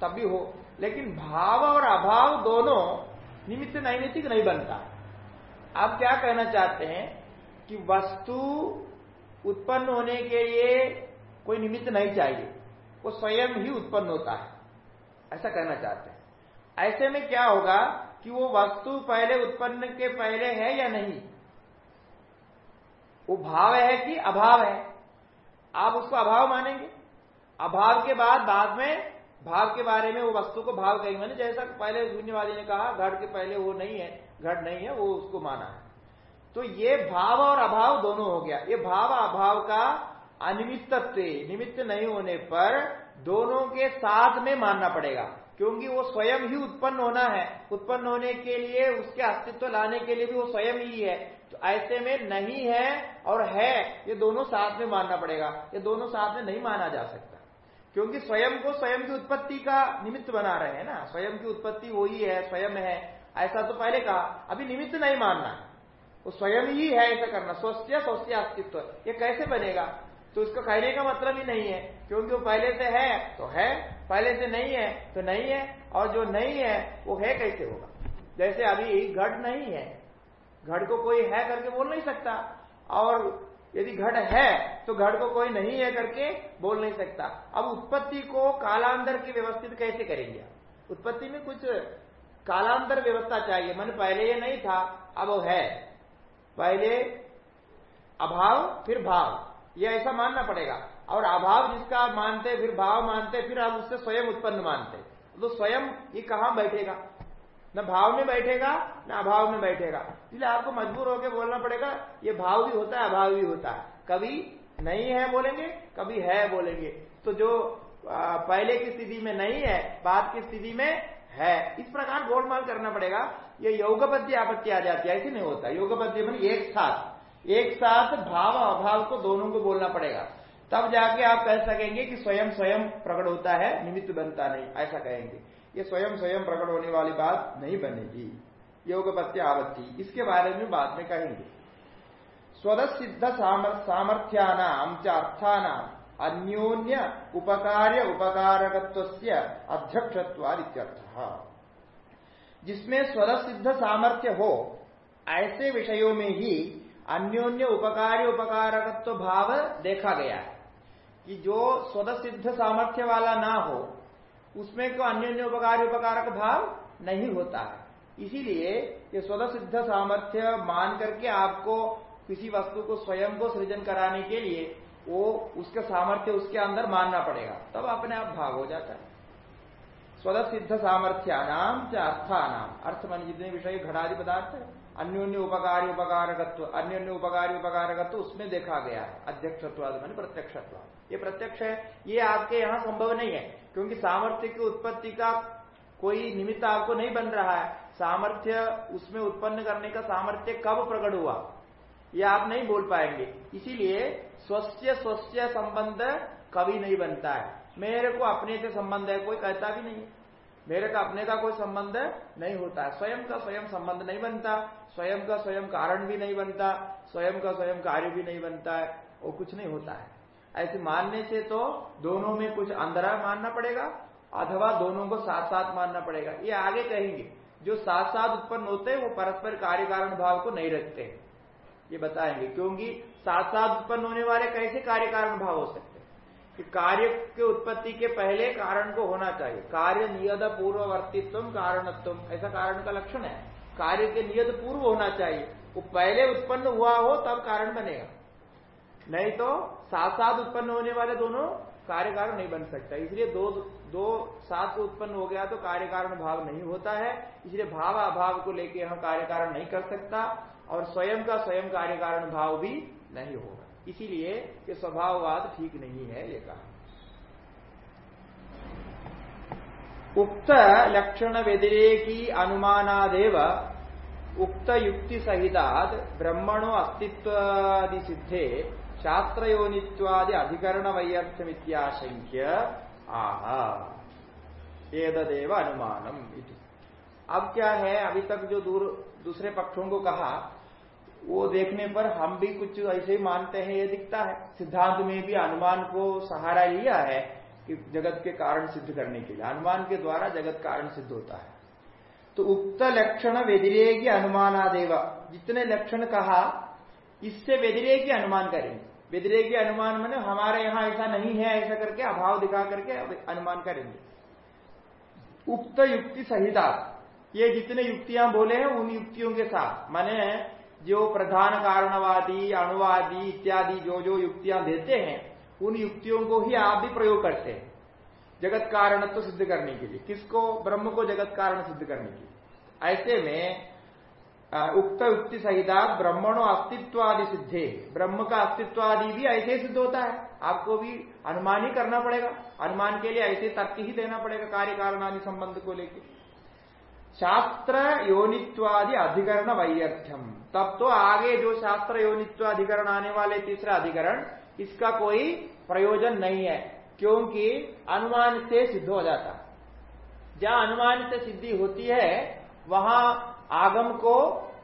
Speaker 1: तब भी हो। लेकिन भाव और अभाव दोनों निमित्त नैमित्तिक नहीं बनता। आप क्या कहना चाहते हैं कि वस्तु उत्पन्न होने के लिए कोई निमित्त नहीं चाहिए, वो स्वयं ही उत्पन्न होता है। ऐसा कहना चाहते हैं। ऐसे में क्या होगा कि वो वस्तु पहले उत्पन्न के पहले है या नहीं? वो भाव है कि अभाव है। आप उसको अभाव मानेंगे? अभाव के बाद बाद में, भाव के बारे में वो वस्तु को भाव कहेंगे। मैंने जैसा पहले शून्यवादी ने कहा, घट के पहले वो नहीं है, घट नहीं है, वो उसको माना है। तो ये भाव और अभाव दोनों हो गया। ये भाव अभाव का अनिमित्तत्व, निमित्त नहीं होने पर दोनों के साथ में मानना पड़ेगा। क्योंकि वो स्वयं ही उत्पन्न होना है। उत्पन्न होने के लिए, उसके अस्तित्व लाने के लिए भी वो स्वयं ही है। तो ऐसे में नहीं है और है, ये दोनों साथ में मानना पड़ेगा। ये दोनों साथ में नहीं माना जा सकता। क्योंकि स्वयं को स्वयं की उत्पत्ति का निमित्त बना रहे हैं ना। स्वयं की उत्पत्ति वही है स्वयं है। ऐसा तो पहले कहा, अभी निमित्त नहीं मानना। वो स्वयं ही है ऐसा करना। स्वस्थ स्वस्थ अस्तित्व। ये कैसे बनेगा? तो इसका कहने का मतलब ही नहीं है। क्योंकि वो पहले से है तो है। पहले से नहीं है तो नहीं है। और जो नहीं है, वो है कैसे होगा? जैसे अभी घट नहीं है। घट को कोई है करके बोल नहीं सकता। और यदि घट है तो घट को कोई नहीं है करके बोल नहीं सकता। अब उत्पत्ति को कालांतर की व्यवस्थित कैसे करेंगे? उत्पत्ति में कुछ कालांतर व्यवस्था चाहिए। मन पहले ये नहीं था, अब वो है। पहले अभाव, फिर भाव। ये ऐसा मानना पड़ेगा। और अभाव जिसका मानते, फिर भाव मानते, फिर आप उससे स्वयं उत्पन्न मानते। तो स्वयं ये कहाँ बैठेगा? न भाव में बैठेगा, न अभाव में बैठेगा। इसलिए आपको मजबूर होकर बोलना पड़ेगा, ये भाव भी होता है, अभाव भी होता है। कभी नहीं है बोलेंगे, कभी है बोलेंगे। तो जो पहले की स्थिति में नहीं है, बाद की स्थिति में है। इस प्रकार गोलमाल करना पड़ेगा। ये योगबद्ध आपत्ति आ जाती है, ऐसे नहीं होता। योगबद्ध मन एक साथ एक साथ भाव अभाव को दोनों को बोलना पड़ेगा। तब जाके आप कह सकेंगे कि स्वयं स्वयं प्रकट होता है, निमित्त बनता नहीं, ऐसा कहेंगे। ये स्वयं स्वयं प्रकट होने वाली बात नहीं बनेगी। योग योगपत्य आवत्ति इसके बारे में बाद में कहेंगे। स्वद सिद्ध सामर्थ्यानाम अन्योन्य उपकार्य उपकारकत्व अध्यक्षत्वादित्यर्थ। जिसमें स्वद सिद्ध सामर्थ्य हो, ऐसे विषयों में ही अन्योन्य उपकार्य उपकारकत्व भाव देखा गया है कि जो स्वद सिद्ध सामर्थ्य वाला ना हो उसमें को अन्य उपकार, उपकारक भाव नहीं होता है? इसीलिए ये स्वतः सिद्ध सामर्थ्य मान करके आपको किसी वस्तु को स्वयं को सृजन कराने के लिए वो उसके सामर्थ्य उसके अंदर मानना पड़ेगा। तब अपने आप भाव हो जाता है। स्वतः सिद्ध सामर्थ्या नाम च अर्थानाम अर्थ मान जितने विषय घड़ादि पदार्थ है। अन्योन्य उपकारी उपकारकत्व, अन्योन्य उपकारी उपकारकत्व उसमें देखा गया है, अध्यक्षत्वाद मान प्रत्यक्षत्व ये प्रत्यक्ष है, ये आपके यहाँ संभव नहीं है, क्योंकि सामर्थ्य की उत्पत्ति का कोई निमित्त आपको नहीं बन रहा है। सामर्थ्य उसमें उत्पन्न करने का सामर्थ्य कब प्रकट हुआ, ये आप नहीं बोल पाएँगे। इसीलिए स्वस्य स्वस्य संबंध कभी नहीं बनता है। मेरे को अपने से संबंध है, कोई कहता भी नहीं मेरे का अपने का कोई संबंध नहीं होता। है स्वयं का स्वयं संबंध नहीं बनता, स्वयं का स्वयं कारण भी नहीं बनता, स्वयं का स्वयं कार्य भी नहीं बनता है वो कुछ नहीं होता है। ऐसे मानने से तो दोनों में कुछ अंधरा मानना पड़ेगा, अथवा दोनों को साथ साथ मानना पड़ेगा। ये आगे कहेंगे, जो साथ साथ उत्पन्न होते हैं, वो परस्पर कार्य कारण भाव को नहीं रखते। ये बताएँगे, क्योंकि साथ साथ उत्पन्न होने वाले कैसे कार्य कारण भाव हो सकते कि कार्य के उत्पत्ति के पहले कारण को होना चाहिए। कार्य नियत पूर्ववर्तित्व कारणत्व। ऐसा कारण का लक्षण है। कार्य के नियत पूर्व होना चाहिए। वो पहले उत्पन्न हुआ हो, तब कारण बनेगा। नहीं तो साथ साथ उत्पन्न होने वाले दोनों कार्य कारण नहीं बन सकता। इसलिए दो दो साथ उत्पन्न हो गया तो कार्य कारण भाव नहीं होता है। इसलिए भाव अभाव को लेकर यहाँ कार्य कारण नहीं कर सकता और स्वयं का स्वयं कार्य कारण भाव भी नहीं होगा। इसीलिए ये स्वभाववाद ठीक नहीं है, ये कहा। उक्त लक्षण व्यतिरेकी अनुमानादेव उक्त युक्ति सहिताद ब्रह्मणो अस्तित्वादि सिद्धे शास्त्र योनित्वादि अधिकरण वैयर्थमित्याशंक्य आह। एदेव अनुमानम अब क्या है, अभी तक जो दूर दूसरे पक्षों को कहा वो देखने पर हम भी कुछ ऐसे ही मानते हैं, ये दिखता है। सिद्धांत में भी अनुमान को सहारा लिया है कि जगत के कारण सिद्ध करने के लिए। अनुमान के द्वारा जगत कारण सिद्ध होता है। तो उक्त लक्षण व्यतिरेकी अनुमानादेव जितने लक्षण कहा, इससे व्यतिरेकी अनुमान करेंगे व्यतिरेकी अनुमान मैंने हमारे यहाँ ऐसा नहीं है, ऐसा करके अभाव दिखा करके अनुमान करेंगे। उक्त युक्ति सहिता। ये जितने युक्तियाँ बोले हैं, उन युक्तियों के साथ। माने जो प्रधान कारणवादी, अणुवादी इत्यादि जो जो युक्तियाँ देते हैं, उन युक्तियों को ही आप भी प्रयोग करते हैं। जगत कारणत्व तो सिद्ध करने के लिए। किसको? ब्रह्म को जगत कारण सिद्ध करने के लिए। ऐसे में उक्त युक्ति सहिता ब्रह्मणो अस्तित्वादि सिद्धे ब्रह्म का अस्तित्वादि भी ऐसे सिद्ध होता है। आपको भी अनुमान ही करना पड़ेगा। अनुमान के लिए ऐसे तर्क ही देना पड़ेगा कार्य कारण आदि संबंध को लेकर शास्त्र योनित्वादि अधिकरण वैयर्थ्यम तब तो आगे जो शास्त्र योनित्व अधिकरण आने वाले तीसरा अधिकरण, इसका कोई प्रयोजन नहीं है, क्योंकि अनुमान से सिद्ध हो जाता। जहाँ अनुमान से सिद्धि होती है, वहाँ आगम को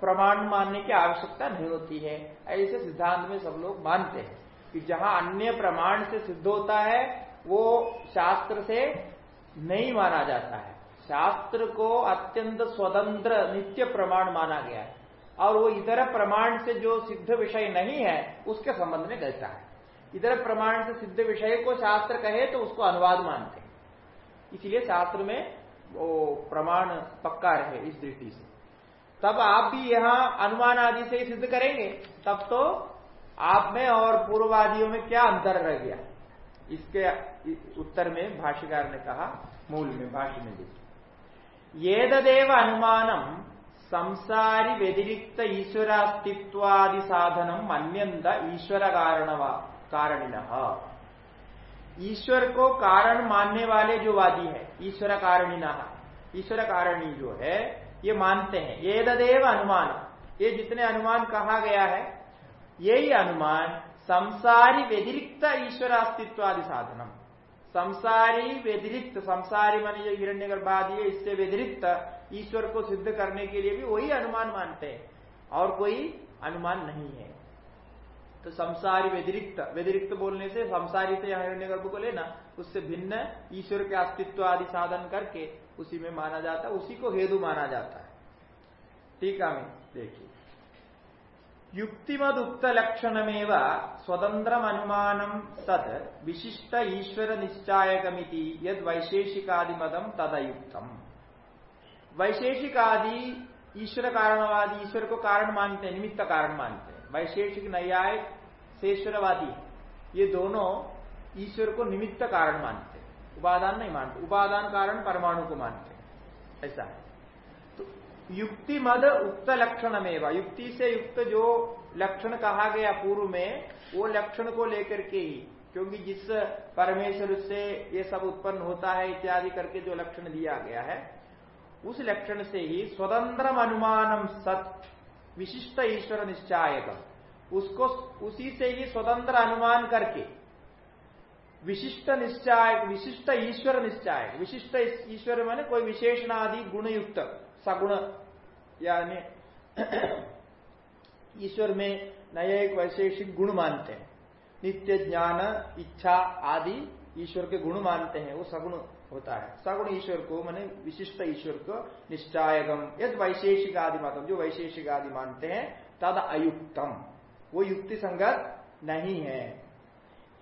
Speaker 1: प्रमाण मानने की आवश्यकता नहीं होती है। ऐसे सिद्धांत में सब लोग मानते हैं कि जहाँ अन्य प्रमाण से सिद्ध होता है, वो शास्त्र से नहीं माना जाता है। शास्त्र को अत्यंत स्वतंत्र नित्य प्रमाण माना गया है। और वो इधर प्रमाण से जो सिद्ध विषय नहीं है, उसके संबंध में गलता है। इधर प्रमाण से सिद्ध विषय को शास्त्र कहे तो उसको अनुवाद मानते हैं। इसलिए शास्त्र में वो प्रमाण पक्का रहे इस दृष्टि से। तब आप भी यहाँ अनुमान आदि से ही सिद्ध करेंगे, तब तो आप में और पूर्ववादियों में क्या अंतर रह गया? इसके उत्तर में भाष्यकार ने कहा, मूल में, भाष्य में देखिए। येदेव अनुमानम संसारी व्यतिरिक्त ईश्वरास्तित्वादि साधनम अन्यंत ईश्वर कारण कारणिन ईश्वर को कारण मानने वाले जो वादी है ईश्वर कारणिना ईश्वर कारणी जो है ये मानते हैं ये ददेव अनुमान ये जितने अनुमान कहा गया है यही अनुमान संसारी व्यतिरिक्त ईश्वर अस्तित्वादि साधनम संसारी व्यतिरिक्त, संसारी मानी जो हिरण्य गर्भादी है इससे व्यतिरिक्त ईश्वर को सिद्ध करने के लिए भी वही अनुमान मानते हैं। और कोई अनुमान नहीं है। तो संसारी व्यतिरिक्त व्यतिरिक्त बोलने से संसारी से हिरण्य गर्भ को लेना, उससे भिन्न ईश्वर के अस्तित्व आदि साधन करके उसी में माना जाता उसी को हेतु माना जाता है। ठीक है देखिए। उक्त लक्षणमेव स्वतंत्र अनुमान तद विशिष्ट ईश्वर निश्चायकमिति यद वैशेषिकादि ईश्वर कारणवादी ईश्वर को कारण मानते हैं निमित्त कारण मानते हैं वैशेषिक न्याय शेश्वरवादी ये दोनों ईश्वर को निमित्त कारण मानते हैं उपादान नहीं मानते उपादान कारण परमाणु को मानते हैं ऐसा है युक्ति मद उक्त लक्षण में युक्ति से युक्त जो लक्षण कहा गया पूर्व में, वो लक्षण को लेकर के ही, क्योंकि जिस परमेश्वर से ये सब उत्पन्न होता है, इत्यादि करके जो लक्षण दिया गया है, उस लक्षण से ही स्वतंत्र अनुमानम सत, विशिष्ट ईश्वर निश्चायक उसको, उसी से ही स्वतंत्र अनुमान करके, विशिष्ट निश्चाय, विशिष्ट ईश्वर निश्चाय, विशिष्ट ईश्वर माने कोई विशेषणादि गुणयुक्त। सगुण, यानी [CLEARS THROAT] ईश्वर में नए एक वैशेषिक गुण मानते हैं। नित्य ज्ञान, इच्छा आदि ईश्वर के गुण मानते हैं, वो सगुण होता है। सगुण ईश्वर को, मैंने विशिष्ट ईश्वर को निश्चायगम, यद वैशेषिक आदि मातम जो वैशेषिक आदि मानते हैं, तद अयुक्तम। वो युक्ति संगत नहीं है।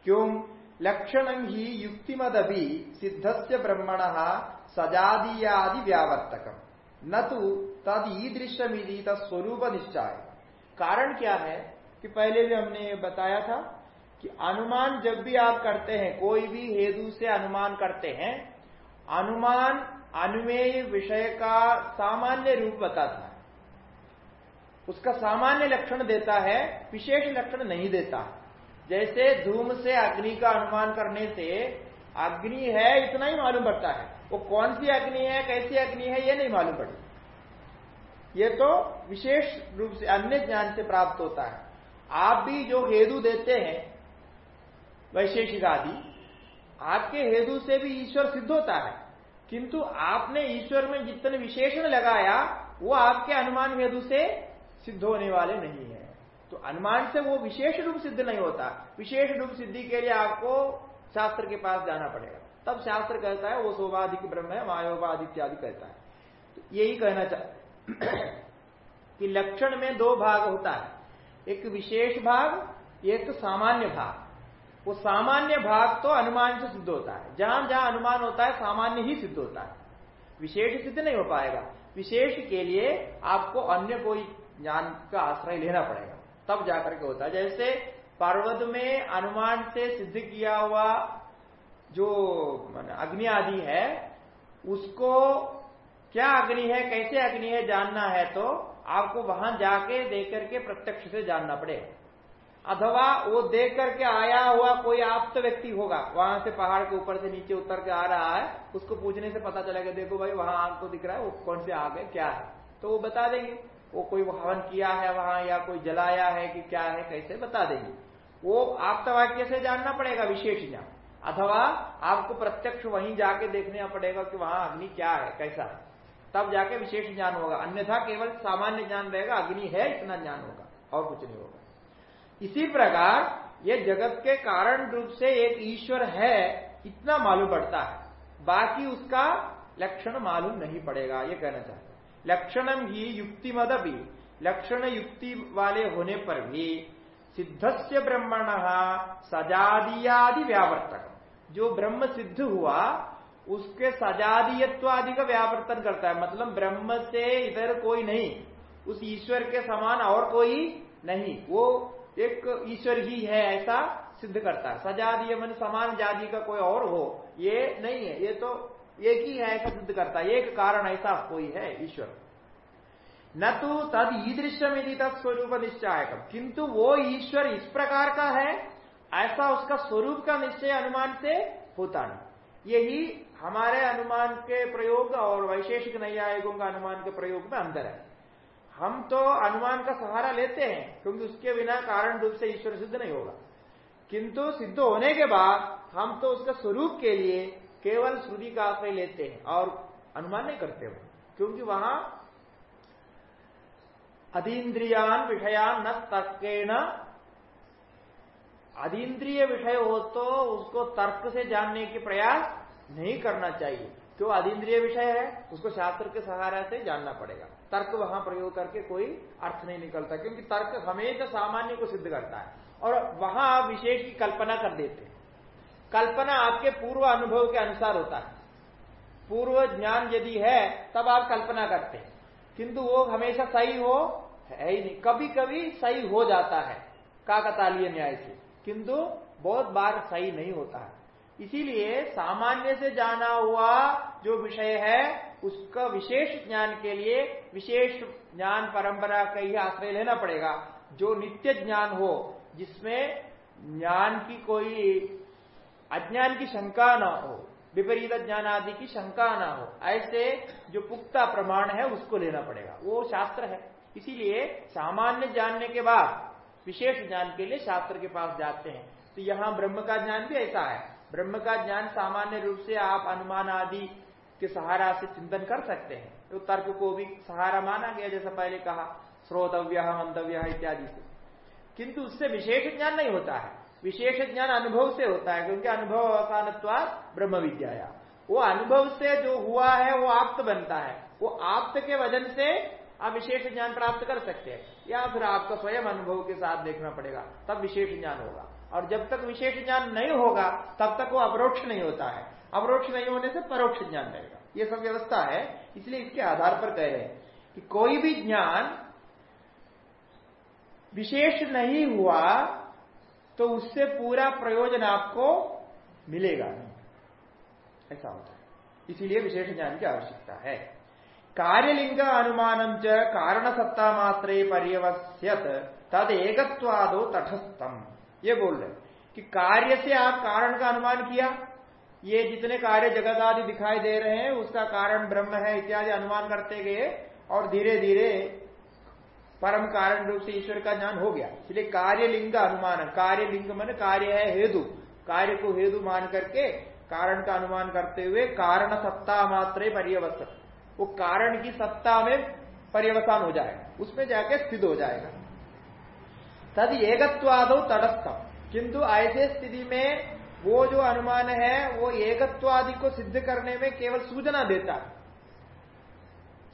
Speaker 1: क्यों? लक्षण ही युक्तिमदपि सिद्ध से ब्रह्मण सजादीयादि व्यावर्तकम। न तो तद ईदृश्यमिति स्वरूप निश्चय कारण क्या है कि पहले भी हमने बताया था कि अनुमान जब भी आप करते हैं, कोई भी हेतु से अनुमान करते हैं, अनुमान अनुमेय विषय का सामान्य रूप बताता है। उसका सामान्य लक्षण देता है, विशेष लक्षण नहीं देता। जैसे धूम से अग्नि का अनुमान करने से अग्नि है, इतना ही मालूम पड़ता है। वो कौन सी अग्नि है, कैसी अग्नि है, ये नहीं मालूम पड़ी ये तो विशेष रूप से अन्य ज्ञान से प्राप्त होता है। आप भी जो हेतु देते हैं, वैशेषिक आदि, आपके हेतु से भी ईश्वर सिद्ध होता है। किंतु आपने ईश्वर में जितने विशेषण लगाया, वो आपके अनुमान हेतु से सिद्ध होने वाले नहीं है। तो अनुमान से वो विशेष रूप सिद्ध नहीं होता। विशेष रूप सिद्धि के लिए आपको शास्त्र के पास जाना पड़ेगा। तब शास्त्र कहता है वो सोवाधिक ब्रह्म है, मायोवाद इत्यादि कहता है। तो यही कहना चाहता [CLEARS THROAT] कि लक्षण में दो भाग होता है। एक विशेष भाग, एक सामान्य भाग। वो सामान्य भाग तो अनुमान से सिद्ध होता है। जहाँ जहाँ अनुमान होता है, सामान्य ही सिद्ध होता है। विशेष सिद्ध नहीं हो पाएगा। विशेष के लिए आपको अन्य कोई ज्ञान का आश्रय लेना पड़ेगा। तब जाकर के होता है। जैसे पर्वत में अनुमान से सिद्ध किया हुआ जो अग्नि आदि है, उसको क्या अग्नि है, कैसे अग्नि है जानना है तो आपको वहाँ जाके देख करके प्रत्यक्ष से जानना पड़ेगा अथवा वो देख करके आया हुआ कोई आप्त व्यक्ति होगा, वहाँ से पहाड़ के ऊपर से नीचे उतर के आ रहा है, उसको पूछने से पता चलेगा, देखो भाई, वहाँ आग तो दिख रहा है, वो कौन से आग है, क्या है? तो वो बता देंगे। वो कोई हवन किया है वहाँ, या कोई जलाया है कि क्या है, कैसे बता देंगे। वो वाक्य से जानना पड़ेगा विशेष ज्ञान। अथवा आपको प्रत्यक्ष वहीं जाके देखना पड़ेगा कि वहाँ अग्नि क्या है, कैसा है। तब जाके विशेष ज्ञान होगा। अन्यथा केवल सामान्य ज्ञान रहेगा, अग्नि है, इतना ज्ञान होगा, और कुछ नहीं होगा। इसी प्रकार ये जगत के कारण रूप से एक ईश्वर है, इतना मालूम पड़ता है। बाकी उसका लक्षण मालूम नहीं पड़ेगा, ये कहना चाहते लक्षणम ही। युक्ति मद भी लक्षण युक्ति वाले होने पर भी सिद्धस्य ब्रह्मण सजादीयादि व्यावर्तक। जो ब्रह्म सिद्ध हुआ, उसके सजादीयत्व आदि का व्यावर्तन करता है। मतलब ब्रह्म से इधर कोई नहीं, उस ईश्वर के समान और कोई नहीं। वो एक ईश्वर ही है, ऐसा सिद्ध करता है। सजादीय मन समान जाति का कोई और हो, ये नहीं है। ये तो एक ही है, ऐसा सिद्ध करता है। एक कारण ऐसा कोई है, ईश्वर। न तो तद ईदृश्यम यदि तद स्वरूप निश्चय किंतु वो ईश्वर इस प्रकार का है ऐसा उसका स्वरूप का निश्चय अनुमान से होता नहीं। यही हमारे अनुमान के प्रयोग और वैशेषिक नैयायिकों का अनुमान के प्रयोग में अंदर है। हम तो अनुमान का सहारा लेते हैं, क्योंकि उसके बिना कारण रूप से ईश्वर सिद्ध नहीं होगा। किंतु सिद्ध होने के बाद हम तो उसका स्वरूप के लिए केवल श्रुति का आश्रय लेते हैं और अनुमान नहीं करते हो क्योंकि वहाँ अधीन्द्रियान विषयान न तर्केण अधीन्द्रिय विषय हो तो उसको तर्क से जानने के प्रयास नहीं करना चाहिए। क्यों अधीन्द्रिय विषय है? उसको शास्त्र के सहारा से जानना पड़ेगा। तर्क वहाँ प्रयोग करके कोई अर्थ नहीं निकलता, क्योंकि तर्क हमेशा सामान्य को सिद्ध करता है। और वहाँ आप विशेष की कल्पना कर देते हैं। कल्पना आपके पूर्व अनुभव के अनुसार होता है। पूर्व ज्ञान यदि है, तब आप कल्पना करते हैं। किंतु वो हमेशा सही हो, है ही नहीं। कभी कभी सही हो जाता है। काकतालीय न्याय से। किंतु बहुत बार सही नहीं होता है। इसीलिए सामान्य से जाना हुआ जो विषय है, उसका विशेष ज्ञान के लिए विशेष ज्ञान परंपरा का ही आश्रय लेना पड़ेगा। जो नित्य ज्ञान हो, जिसमें ज्ञान की कोई अज्ञान की शंका न हो, विपरीत ज्ञान आदि की शंका न हो, ऐसे जो पुख्ता प्रमाण है, उसको लेना पड़ेगा। वो शास्त्र है। इसीलिए सामान्य जानने के बाद विशेष ज्ञान के लिए शास्त्र के पास जाते हैं। तो यहाँ ब्रह्म का ज्ञान भी ऐसा है। ब्रह्म का ज्ञान सामान्य रूप से आप अनुमान आदि के सहारा से चिंतन कर सकते हैं। तो तर्क को भी सहारा माना गया, जैसा पहले कहा, श्रोतव्य, मंतव्य इत्यादि से। किंतु उससे विशेष ज्ञान नहीं होता है। विशेष ज्ञान अनुभव से होता है, क्योंकि अनुभव अवसानत्वा ब्रह्म विद्या वो अनुभव से जो हुआ है, वो आप्त बनता है। वो आप्त के वज़न से आप विशेष ज्ञान प्राप्त कर सकते हैं, या फिर आपको स्वयं अनुभव के साथ देखना पड़ेगा, तब विशेष ज्ञान होगा। और जब तक विशेष ज्ञान नहीं होगा, तब तक वो अवरोक्ष नहीं होता है। अवरोक्ष नहीं होने से परोक्ष ज्ञान रहेगा ये सब व्यवस्था है, इसलिए इसके आधार पर कह रहे हैं कि कोई भी ज्ञान विशेष नहीं हुआ तो उससे पूरा प्रयोजन आपको मिलेगा ऐसा होता है। इसीलिए विशेष ज्ञान की आवश्यकता है। कार्यलिंग अनुमानम च कारण सत्ता मात्रे पर्यवस्यत तद एकत्वादो तटस्थम। ये बोल रहे कि कार्य से आप कारण का अनुमान किया, ये जितने कार्य जगत आदि दिखाई दे रहे हैं, उसका कारण ब्रह्म है, इत्यादि अनुमान करते गए, और धीरे धीरे परम कारण रूप से ईश्वर का ज्ञान हो गया। इसलिए कार्य लिंग अनुमान कार्य लिंग मन कार्य है हेतु। कार्य को हेतु मान करके कारण का अनुमान करते हुए कारण सत्ता मात्र पर्यवसन वो कारण की सत्ता में पर्यवसान हो जाएगा। उसमें जाके स्थित हो जाएगा। तद एकत्वादो तटस्थम। किंतु ऐसे स्थिति में वो जो अनुमान है, वो एकत्वादि को सिद्ध करने में केवल सूचना देता है।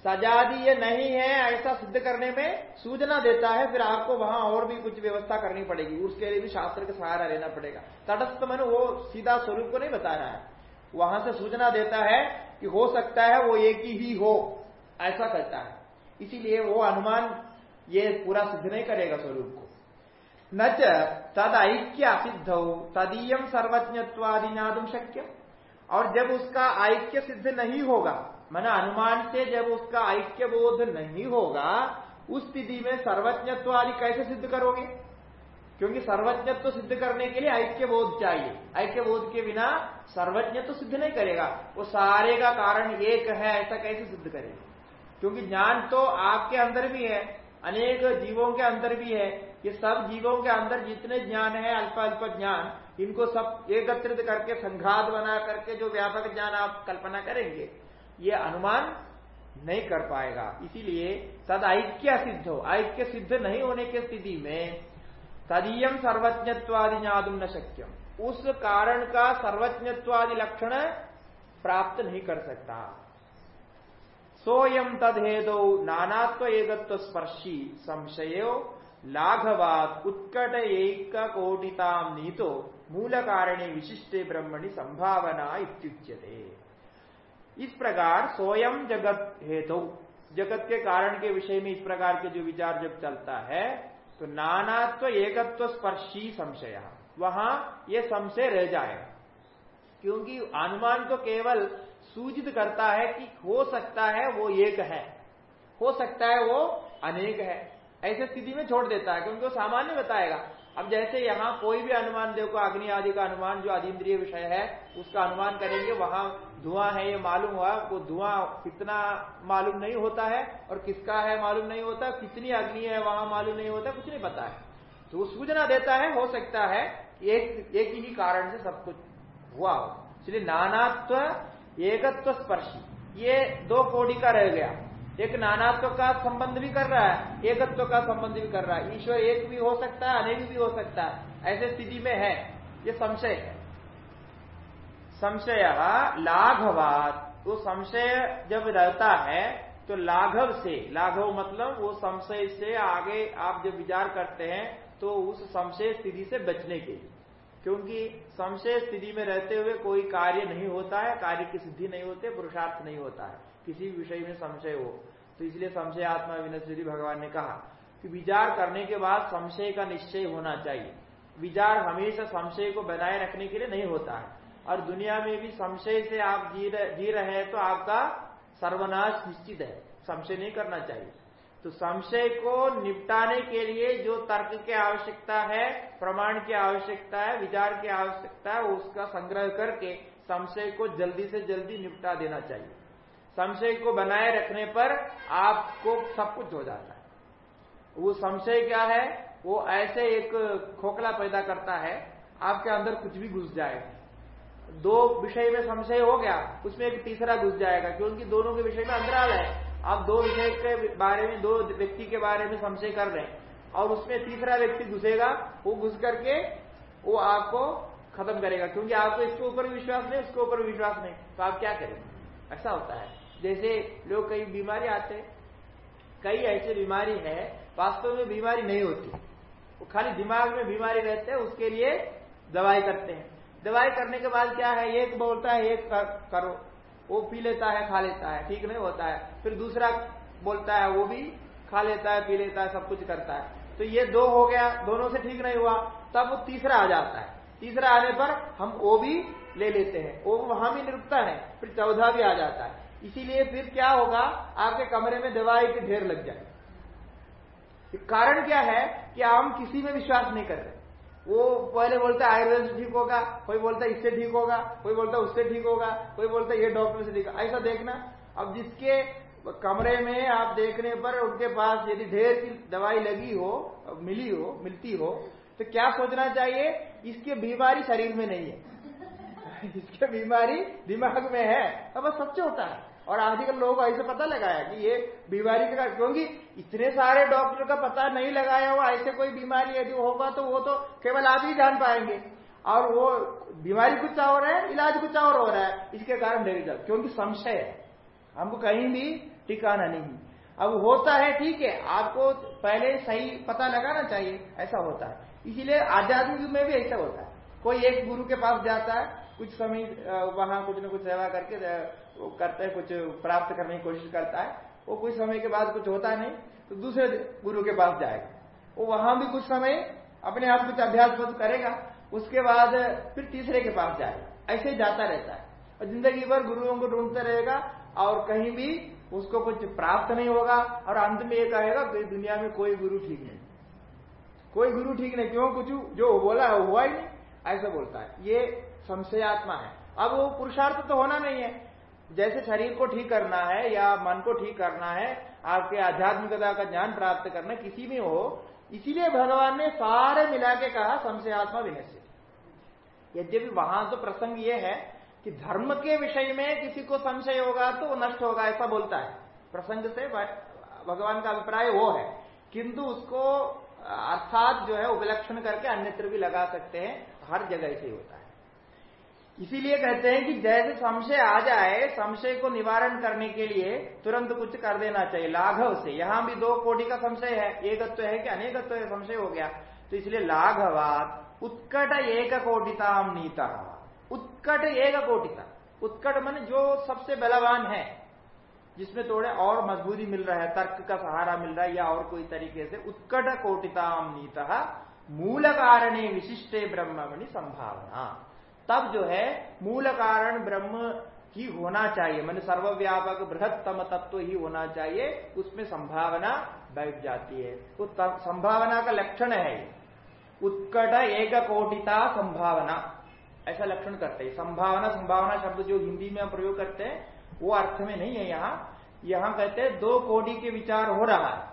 Speaker 1: सजादी ये नहीं है, ऐसा सिद्ध करने में सूचना देता है, फिर आपको वहाँ और भी कुछ व्यवस्था करनी पड़ेगी। उसके लिए भी शास्त्र का सहारा लेना पड़ेगा। तटस्थ मन वो सीधा स्वरूप को नहीं बता रहा है। वहाँ से सूचना देता है कि हो सकता है वो एक ही ही। हो ऐसा करता है। इसीलिए वो अनुमान ये पूरा सिद्ध नहीं करेगा स्वरूप को। न तद ऐक्य असिद्ध तदीयम सर्वज्ञत्वादि ज्ञातुम शक्य और जब उसका ऐक्य सिद्ध नहीं होगा, मन अनुमान से जब उसका ऐक्य बोध नहीं होगा, उस स्थिति में सर्वज्ञत्व आदि कैसे सिद्ध करोगे? क्योंकि सर्वज्ञत्व सिद्ध करने के लिए ऐक्य बोध चाहिए। ऐक्य बोध के बिना सर्वज्ञ तो सिद्ध नहीं करेगा। वो सारे का कारण एक है, ऐसा कैसे सिद्ध करेगा? क्योंकि ज्ञान तो आपके अंदर भी है, अनेक जीवों के अंदर भी है। ये सब जीवों के अंदर जितने ज्ञान है अल्प अल्प ज्ञान, इनको सब एकत्रित करके, संघात बना करके जो व्यापक ज्ञान आप कल्पना करेंगे, ये अनुमान नहीं कर पाएगा। इसीलिए तद ऐक्य सिद्ध हो। ऐक्य सिद्ध नहीं होने की स्थिति में तदीयम सर्वज्ञत्वादि ज्ञादुम न शक्यम उस कारण का सर्वज्ञत्वादि लक्षण प्राप्त नहीं कर सकता। सोयम तदहेदो नानात्व एकत्व स्पर्शी संशयो लाघवात उत्कट एक कोटिताम नीतो मूल कारणे विशिष्टे ब्रह्मणि संभावना इत्युच्यते। इस प्रकार स्वयं जगत हेतु जगत के कारण के विषय में इस प्रकार के जो विचार जब चलता है तो नानात्व एकत्व स्पर्शी संशय। वहाँ ये संशय रह जाएगा क्योंकि अनुमान तो केवल सूचित करता है कि हो सकता है वो एक है। हो सकता है वो अनेक है। ऐसे स्थिति में छोड़ देता है, क्योंकि वो सामान्य बताएगा। अब जैसे यहाँ कोई भी अनुमान, देखो अग्नि आदि का अनुमान, जो अधीन्द्रिय विषय है, उसका अनुमान करेंगे, वहाँ धुआँ है, ये मालूम हुआ, वो धुआँ कितना मालूम नहीं होता है, और किसका है मालूम नहीं होता, कितनी अग्नि है वहाँ मालूम नहीं होता, कुछ नहीं पता है। तो सूचना देता है, हो सकता है, एक एक ही कारण से सब कुछ हुआ हो। इसलिए नानात्व, एकत्व स्पर्शी, ये दो कोड़ी का रह गया। एक नानात्व का संबंध भी कर रहा है, एकत्व का संबंध भी कर रहा है। ईश्वर एक भी हो सकता है, अनेक भी हो सकता है। ऐसे स्थिति में है। ये संशय है। संशय लाघवात। वो संशय जब रहता है तो लाघव से, लाघव मतलब वो संशय से आगे आप जब विचार करते हैं तो उस संशय स्थिति से बचने के लिए। क्योंकि संशय स्थिति में रहते हुए कोई कार्य नहीं होता है, कार्य की सिद्धि नहीं होती, पुरुषार्थ नहीं होता है। किसी विषय में संशय हो। तो इसलिए संशय आत्मा विनश्री भगवान ने कहा कि विचार करने के बाद संशय का निश्चय होना चाहिए। विचार हमेशा संशय को बनाए रखने के लिए नहीं होता है। और दुनिया में भी संशय से आप जी जी रहे हैं तो आपका सर्वनाश निश्चित है। संशय नहीं करना चाहिए। तो संशय को निपटाने के लिए जो तर्क की आवश्यकता है, प्रमाण की आवश्यकता है, विचार की आवश्यकता है, उसका संग्रह करके संशय को जल्दी से जल्दी निपटा देना चाहिए। संशय को बनाए रखने पर आपको सब कुछ हो जाता है। वो संशय क्या है? वो ऐसे एक खोखला पैदा करता है, आपके अंदर कुछ भी घुस जाए दो विषय में संशय हो गया, उसमें एक तीसरा घुस जाएगा, क्योंकि दोनों के विषय में अंतराल है। आप दो विषय के बारे में, दो व्यक्ति के बारे में संशय कर रहे हैं, और उसमें तीसरा व्यक्ति घुसेगा, वो घुस करके वो आपको खत्म करेगा, क्योंकि आपको इसके ऊपर विश्वास नहीं, उसके ऊपर विश्वास नहीं। तो आप क्या करेंगे? ऐसा होता है। जैसे लोग कई बीमारी आते कई ऐसी बीमारी है वास्तव में बीमारी नहीं होती। वो खाली दिमाग में बीमारी रहते हैं उसके लिए दवाई करते हैं। दवाई करने के बाद क्या है? एक बोलता है एक कर, करो। वो पी लेता है खा लेता है ठीक नहीं होता है। फिर दूसरा बोलता है वो भी खा लेता है पी लेता है सब कुछ करता है। तो ये दो हो गया दोनों से ठीक नहीं हुआ तब वो तीसरा आ जाता है। तीसरा आने पर हम वो भी ले लेते हैं। वो वहाँ भी निरुपता है फिर चौथा भी आ जाता है। इसीलिए फिर क्या होगा? आपके कमरे में दवाई के ढेर लग जाए। कारण क्या है कि हम किसी में विश्वास नहीं कर रहे। वो पहले बोलता है, आयुर्वेद से ठीक होगा। कोई बोलता है, इससे ठीक होगा। कोई बोलता है, उससे ठीक होगा। कोई बोलता है, ये डॉक्टर से ठीक होगा। ऐसा देखना। अब जिसके कमरे में आप देखने पर उनके पास यदि ढेर की दवाई लगी हो, मिली हो, मिलती हो तो क्या सोचना चाहिए? इसकी बीमारी शरीर में नहीं है। [LAUGHS] इसके बीमारी दिमाग में है। अब सच होता है। और आजकल लोगों को ऐसे पता लगाया कि ये बीमारी का क्योंकि इतने सारे डॉक्टर का पता नहीं लगाया हुआ, ऐसे कोई बीमारी यदि होगा तो वो तो केवल आप ही जान पाएँगे। और वो बीमारी कुछ और है, इलाज कुछ और हो रहा है, इसके कारण डेरी जाए क्योंकि संशय है। हमको कहीं भी टिकाना नहीं। अब होता है, ठीक है, आपको पहले सही पता लगाना चाहिए, ऐसा होता है। इसीलिए आध्यात्मिक में भी ऐसा होता है। कोई एक गुरु के पास जाता है कुछ समय वहाँ कुछ न कुछ सेवा करके वो करते हैं, कुछ प्राप्त करने की कोशिश करता है। वो कुछ समय के बाद कुछ होता नहीं तो दूसरे गुरु के पास जाएगा। वो वहाँ भी कुछ समय अपने आप कुछ अभ्यास करेगा, उसके बाद फिर तीसरे के पास जाएगा। ऐसे जाता रहता है। और ज़िंदगी भर गुरुओं को ढूंढता रहेगा और कहीं भी उसको कुछ प्राप्त नहीं होगा और अंत में ये कहेगा कि दुनिया में कोई गुरु ठीक नहीं। कोई गुरु ठीक नहीं, क्यों? कुछ जो बोला है हुआ ही नहीं। ऐसा बोलता है। ये संशयात्मा है। अब वो पुरुषार्थ तो होना नहीं है। जैसे शरीर को ठीक करना है या मन को ठीक करना है, आपके आध्यात्मिकता का ज्ञान प्राप्त करना, किसी में हो, इसीलिए भगवान ने सारे मिला के कहा, संशयात्मा विनश्य यद्यपि वहाँ तो प्रसंग ये है कि धर्म के विषय में किसी को संशय होगा तो वो नष्ट होगा, ऐसा बोलता है। प्रसंग से भगवान का अभिप्राय वो है। किंतु उसको अर्थात जो है, उपलक्षण करके अन्यत्र भी लगा सकते हैं, हर जगह से होता है। इसीलिए कहते हैं कि जैसे संशय आ जाए, संशय को निवारण करने के लिए तुरंत कुछ कर देना चाहिए, लाघव से। यहाँ भी दो कोटि का संशय है एकत्व है कि अनेकत्व है, संशय हो गया। तो इसलिए लाघवात, उत्कट एक कोटिताम नीता। उत्कट एक कोटिता। उत्कट मन जो सबसे बलवान है, जिसमें थोड़े और मजबूती मिल रहा है, तर्क का सहारा मिल रहा है या और कोई तरीके से, उत्कट कोटिताम नीता। मूल कारणे विशिष्टे ब्रह्मणि संभावना। तब जो है मूल कारण ब्रह्म ही होना चाहिए। मैंने सर्वव्यापक बृहत्तम तत्व ही होना चाहिए। उसमें संभावना बैठ जाती है। तो संभावना का लक्षण है उत्कट एक कोटिता संभावना। ऐसा लक्षण करते हैं। संभावना संभावना शब्द जो हिंदी में हम प्रयोग करते हैं, वो अर्थ में नहीं है यहाँ। यहाँ कहते हैं, दो कोटि के विचार हो रहा है।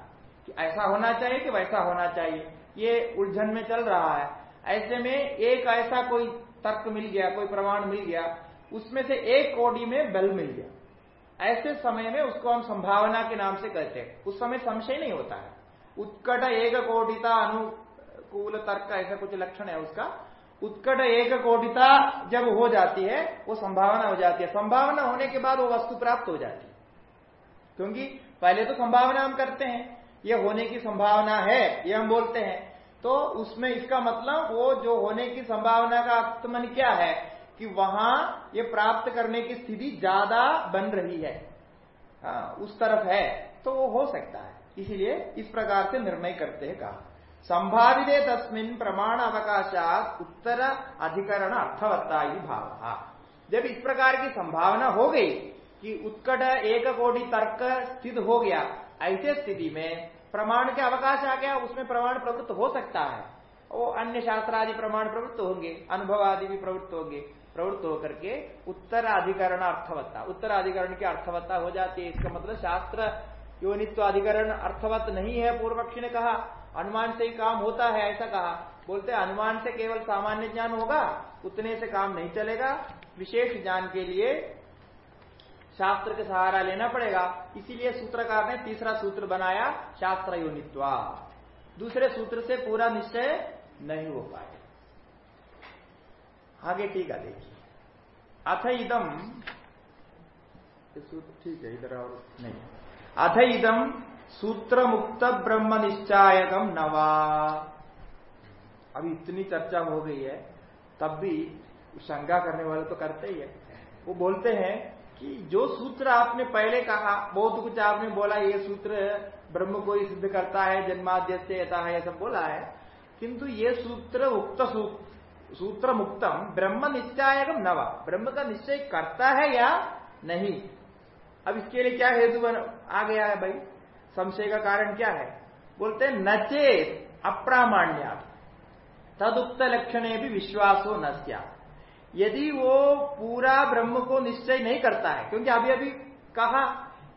Speaker 1: कि ऐसा होना चाहिए कि वैसा होना चाहिए। ये उलझन में चल रहा है। ऐसे में एक ऐसा कोई तर्क मिल गया, कोई प्रमाण मिल गया, उसमें से एक कोडी में बल मिल गया। ऐसे समय में उसको हम संभावना के नाम से कहते हैं। उस समय संशय नहीं होता है। उत्कट एक कोटिता अनुकूल तर्क, ऐसा कुछ लक्षण है उसका। उत्कट एक कोटिता जब हो जाती है, वो संभावना हो जाती है। संभावना होने के बाद वो वस्तु प्राप्त हो जाती है। क्योंकि पहले तो संभावना हम करते हैं। ये होने की संभावना है, ये हम बोलते हैं। तो उसमें इसका मतलब वो जो होने की संभावना का आत्मन क्या है कि वहाँ ये प्राप्त करने की स्थिति ज़्यादा बन रही है। आ, हाँ, उस तरफ़ है तो वो हो सकता है। इसीलिए इस प्रकार से निर्णय करते हैं कहा। संभावित तस्मिन प्रमाण अवकाशात उत्तर अधिकरण अर्थवत्ता ही भाव। जब इस प्रकार की संभावना हो गई कि उत्कट एक कोटि तर्क स्थित हो गया ऐसे स्थिति में प्रमाण के अवकाश आ गया, उसमें प्रमाण प्रवृत्त हो सकता है। वो अन्य शास्त्र आदि प्रमाण प्रवृत्त होंगे अनुभव आदि भी प्रवृत्त होंगे। प्रवृत्त होकर के उत्तराधिकरण अर्थवत्ता, उत्तराधिकरण की अर्थवत्ता हो जाती है। इसका मतलब शास्त्र योनित्व अधिकरण अर्थवत नहीं है पूर्व पक्षी ने कहा। अनुमान से ही काम होता है, ऐसा कहा। बोलते अनुमान से केवल सामान्य ज्ञान होगा, उतने से काम नहीं चलेगा। विशेष ज्ञान के लिए शास्त्र के सहारा लेना पड़ेगा। इसीलिए सूत्रकार ने तीसरा सूत्र बनाया शास्त्र योनित्वा दूसरे सूत्र से पूरा निश्चय नहीं हो पाए आगे ठीक है देखिए। अथ इदम ठीक है, इधर और नहीं। अथ इदम सूत्र मुक्त ब्रह्म निश्चायकम नवा अभी इतनी चर्चा हो गई है, तब भी शंका करने वाले तो करते ही है। वो बोलते हैं कि जो सूत्र आपने पहले कहा, बहुत कुछ आपने बोला, ये सूत्र ब्रह्म को ही सिद्ध करता है जन्माद्य से है, ये सब बोला है। किंतु ये सूत्र उक्त सूत्र मुक्तम ब्रह्म निश्चयकम नवा। ब्रह्म का निश्चय करता है या नहीं? अब इसके लिए क्या हेतु आ गया है भाई? संशय का कारण क्या है? बोलते हैं नचेत अप्रामाण्य तदुक्त लक्षण भी विश्वासो न यदि वो पूरा ब्रह्म को निश्चय नहीं करता है, क्योंकि अभी अभी कहा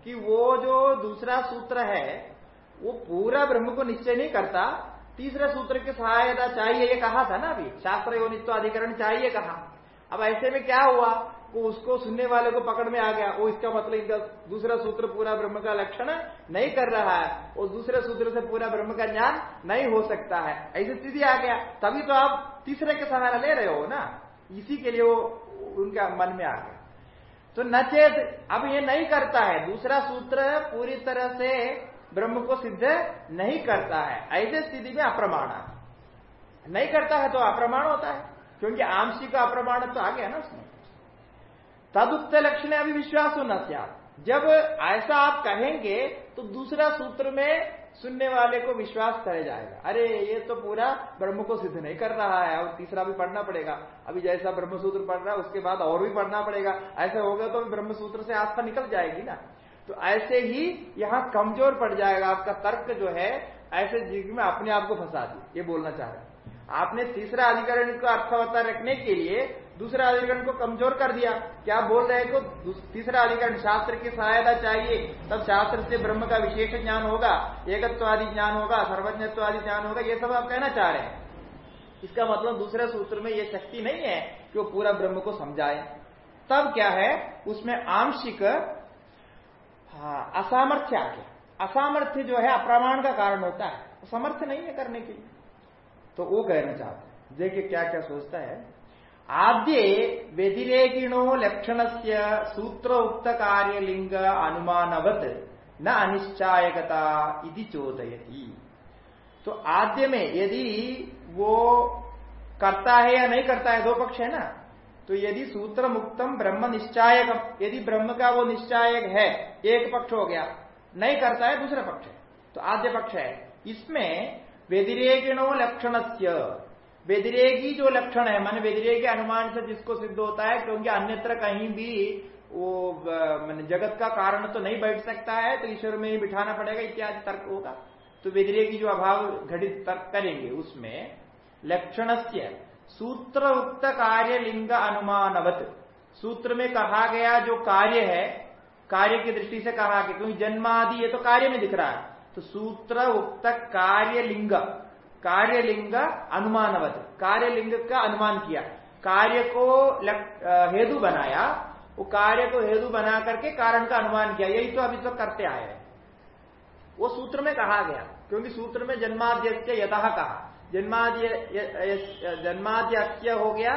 Speaker 1: कि वो जो दूसरा सूत्र है, वो पूरा ब्रह्म को निश्चय नहीं करता। तीसरे सूत्र की सहायता चाहिए, ये कहा था ना अभी। शास्त्र योनित्व अधिकरण चाहिए कहा। अब ऐसे में क्या हुआ वो उसको सुनने वाले को पकड़ में आ गया। वो इसका मतलब दूसरा सूत्र पूरा ब्रह्म का लक्षण नहीं कर रहा है। वो दूसरे सूत्र से पूरा ब्रह्म का ज्ञान नहीं हो सकता है। ऐसी स्थिति आ गया। तभी तो आप तीसरे के सहारा ले रहे हो ना। इसी के लिए वो उनका मन में आ गया तो नचेत अब ये नहीं करता है। दूसरा सूत्र पूरी तरह से ब्रह्म को सिद्ध नहीं करता है। ऐसे स्थिति में अप्रमाण नहीं करता है तो अप्रमाण होता है, क्योंकि आमसी का अप्रमाण तो आ गया ना उसमें। तदुक्त लक्षण अभी विश्वास होना चाहिए जब ऐसा आप कहेंगे तो दूसरा सूत्र में सुनने वाले को विश्वास कर जाएगा। अरे, ये तो पूरा ब्रह्म को सिद्ध नहीं कर रहा है, और तीसरा भी पढ़ना पड़ेगा। अभी जैसा ब्रह्म सूत्र पढ़ रहा है, उसके बाद और भी पढ़ना पड़ेगा। ऐसा होगा तो ब्रह्म सूत्र से आस्था निकल जाएगी ना। तो ऐसे ही यहाँ कमज़ोर पड़ जाएगा आपका तर्क जो है, ऐसे जीव में अपने आप को फंसा दी ये बोलना चाह रहे हैं। आपने तीसरा अधिकरण को अर्थवत्ता रखने के लिए दूसरा अधिकरण को कमज़ोर कर दिया। क्या बोल रहे को तीसरा अधिकरण शास्त्र की सहायता चाहिए, तब शास्त्र से ब्रह्म का विशेष ज्ञान होगा एकत्वादि ज्ञान होगा सर्वज्ञत्वादि ज्ञान होगा, ये सब आप कहना चाह रहे हैं। इसका मतलब दूसरे सूत्र में ये शक्ति नहीं है कि वो पूरा ब्रह्म को समझाए। तब क्या है? उसमें आंशिक हाँ असामर्थ्य आ गया। असामर्थ्य जो है, अप्रमाण का कारण होता है। समर्थ नहीं है करने के लिए। तो वो कहना चाहते देखिए क्या क्या सोचता है। आद्य व्यतिरेकिणो लक्षण से सूत्र उक्त कार्य लिंग अनुमानवत न अनिश्चायकता चोदयती तो आद्य में यदि वो करता है या नहीं करता है दो पक्ष है ना तो यदि सूत्र मुक्तम ब्रह्म निश्चायक यदि ब्रह्म का वो निश्चायक है एक पक्ष हो गया नहीं करता है दूसरा पक्ष है तो आद्य पक्ष है इसमें व्यतिरेकिणो लक्षण व्यतिरेकी जो लक्षण है, मान व्यतिरेकी अनुमान से जिसको सिद्ध होता है, क्योंकि अन्यत्र कहीं भी वो मान जगत का कारण तो नहीं बैठ सकता है तो ईश्वर में ही बिठाना पड़ेगा, इत्यादि तर्क होगा। तो व्यतिरेकी जो अभाव घटित तर्क करेंगे, उसमें लक्षण से सूत्र उक्त कार्य लिंग अनुमानवत। सूत्र में कहा गया जो कार्य है, कार्य की दृष्टि से कहा गया क्योंकि जन्मादि ये तो कार्य में दिख रहा है तो सूत्र उक्त कार्यलिंग कार्यलिंग अनुमानवत। कार्यलिंग का अनुमान किया। कार्य को हेतु बनाया। वो कार्य को हेतु बना करके कारण का अनुमान किया। यही तो अभी तक करते आए हैं। वो सूत्र में कहा गया, क्योंकि सूत्र में जन्माद्य यथा कहा। जन्माद्य जन्माद्य हो गया,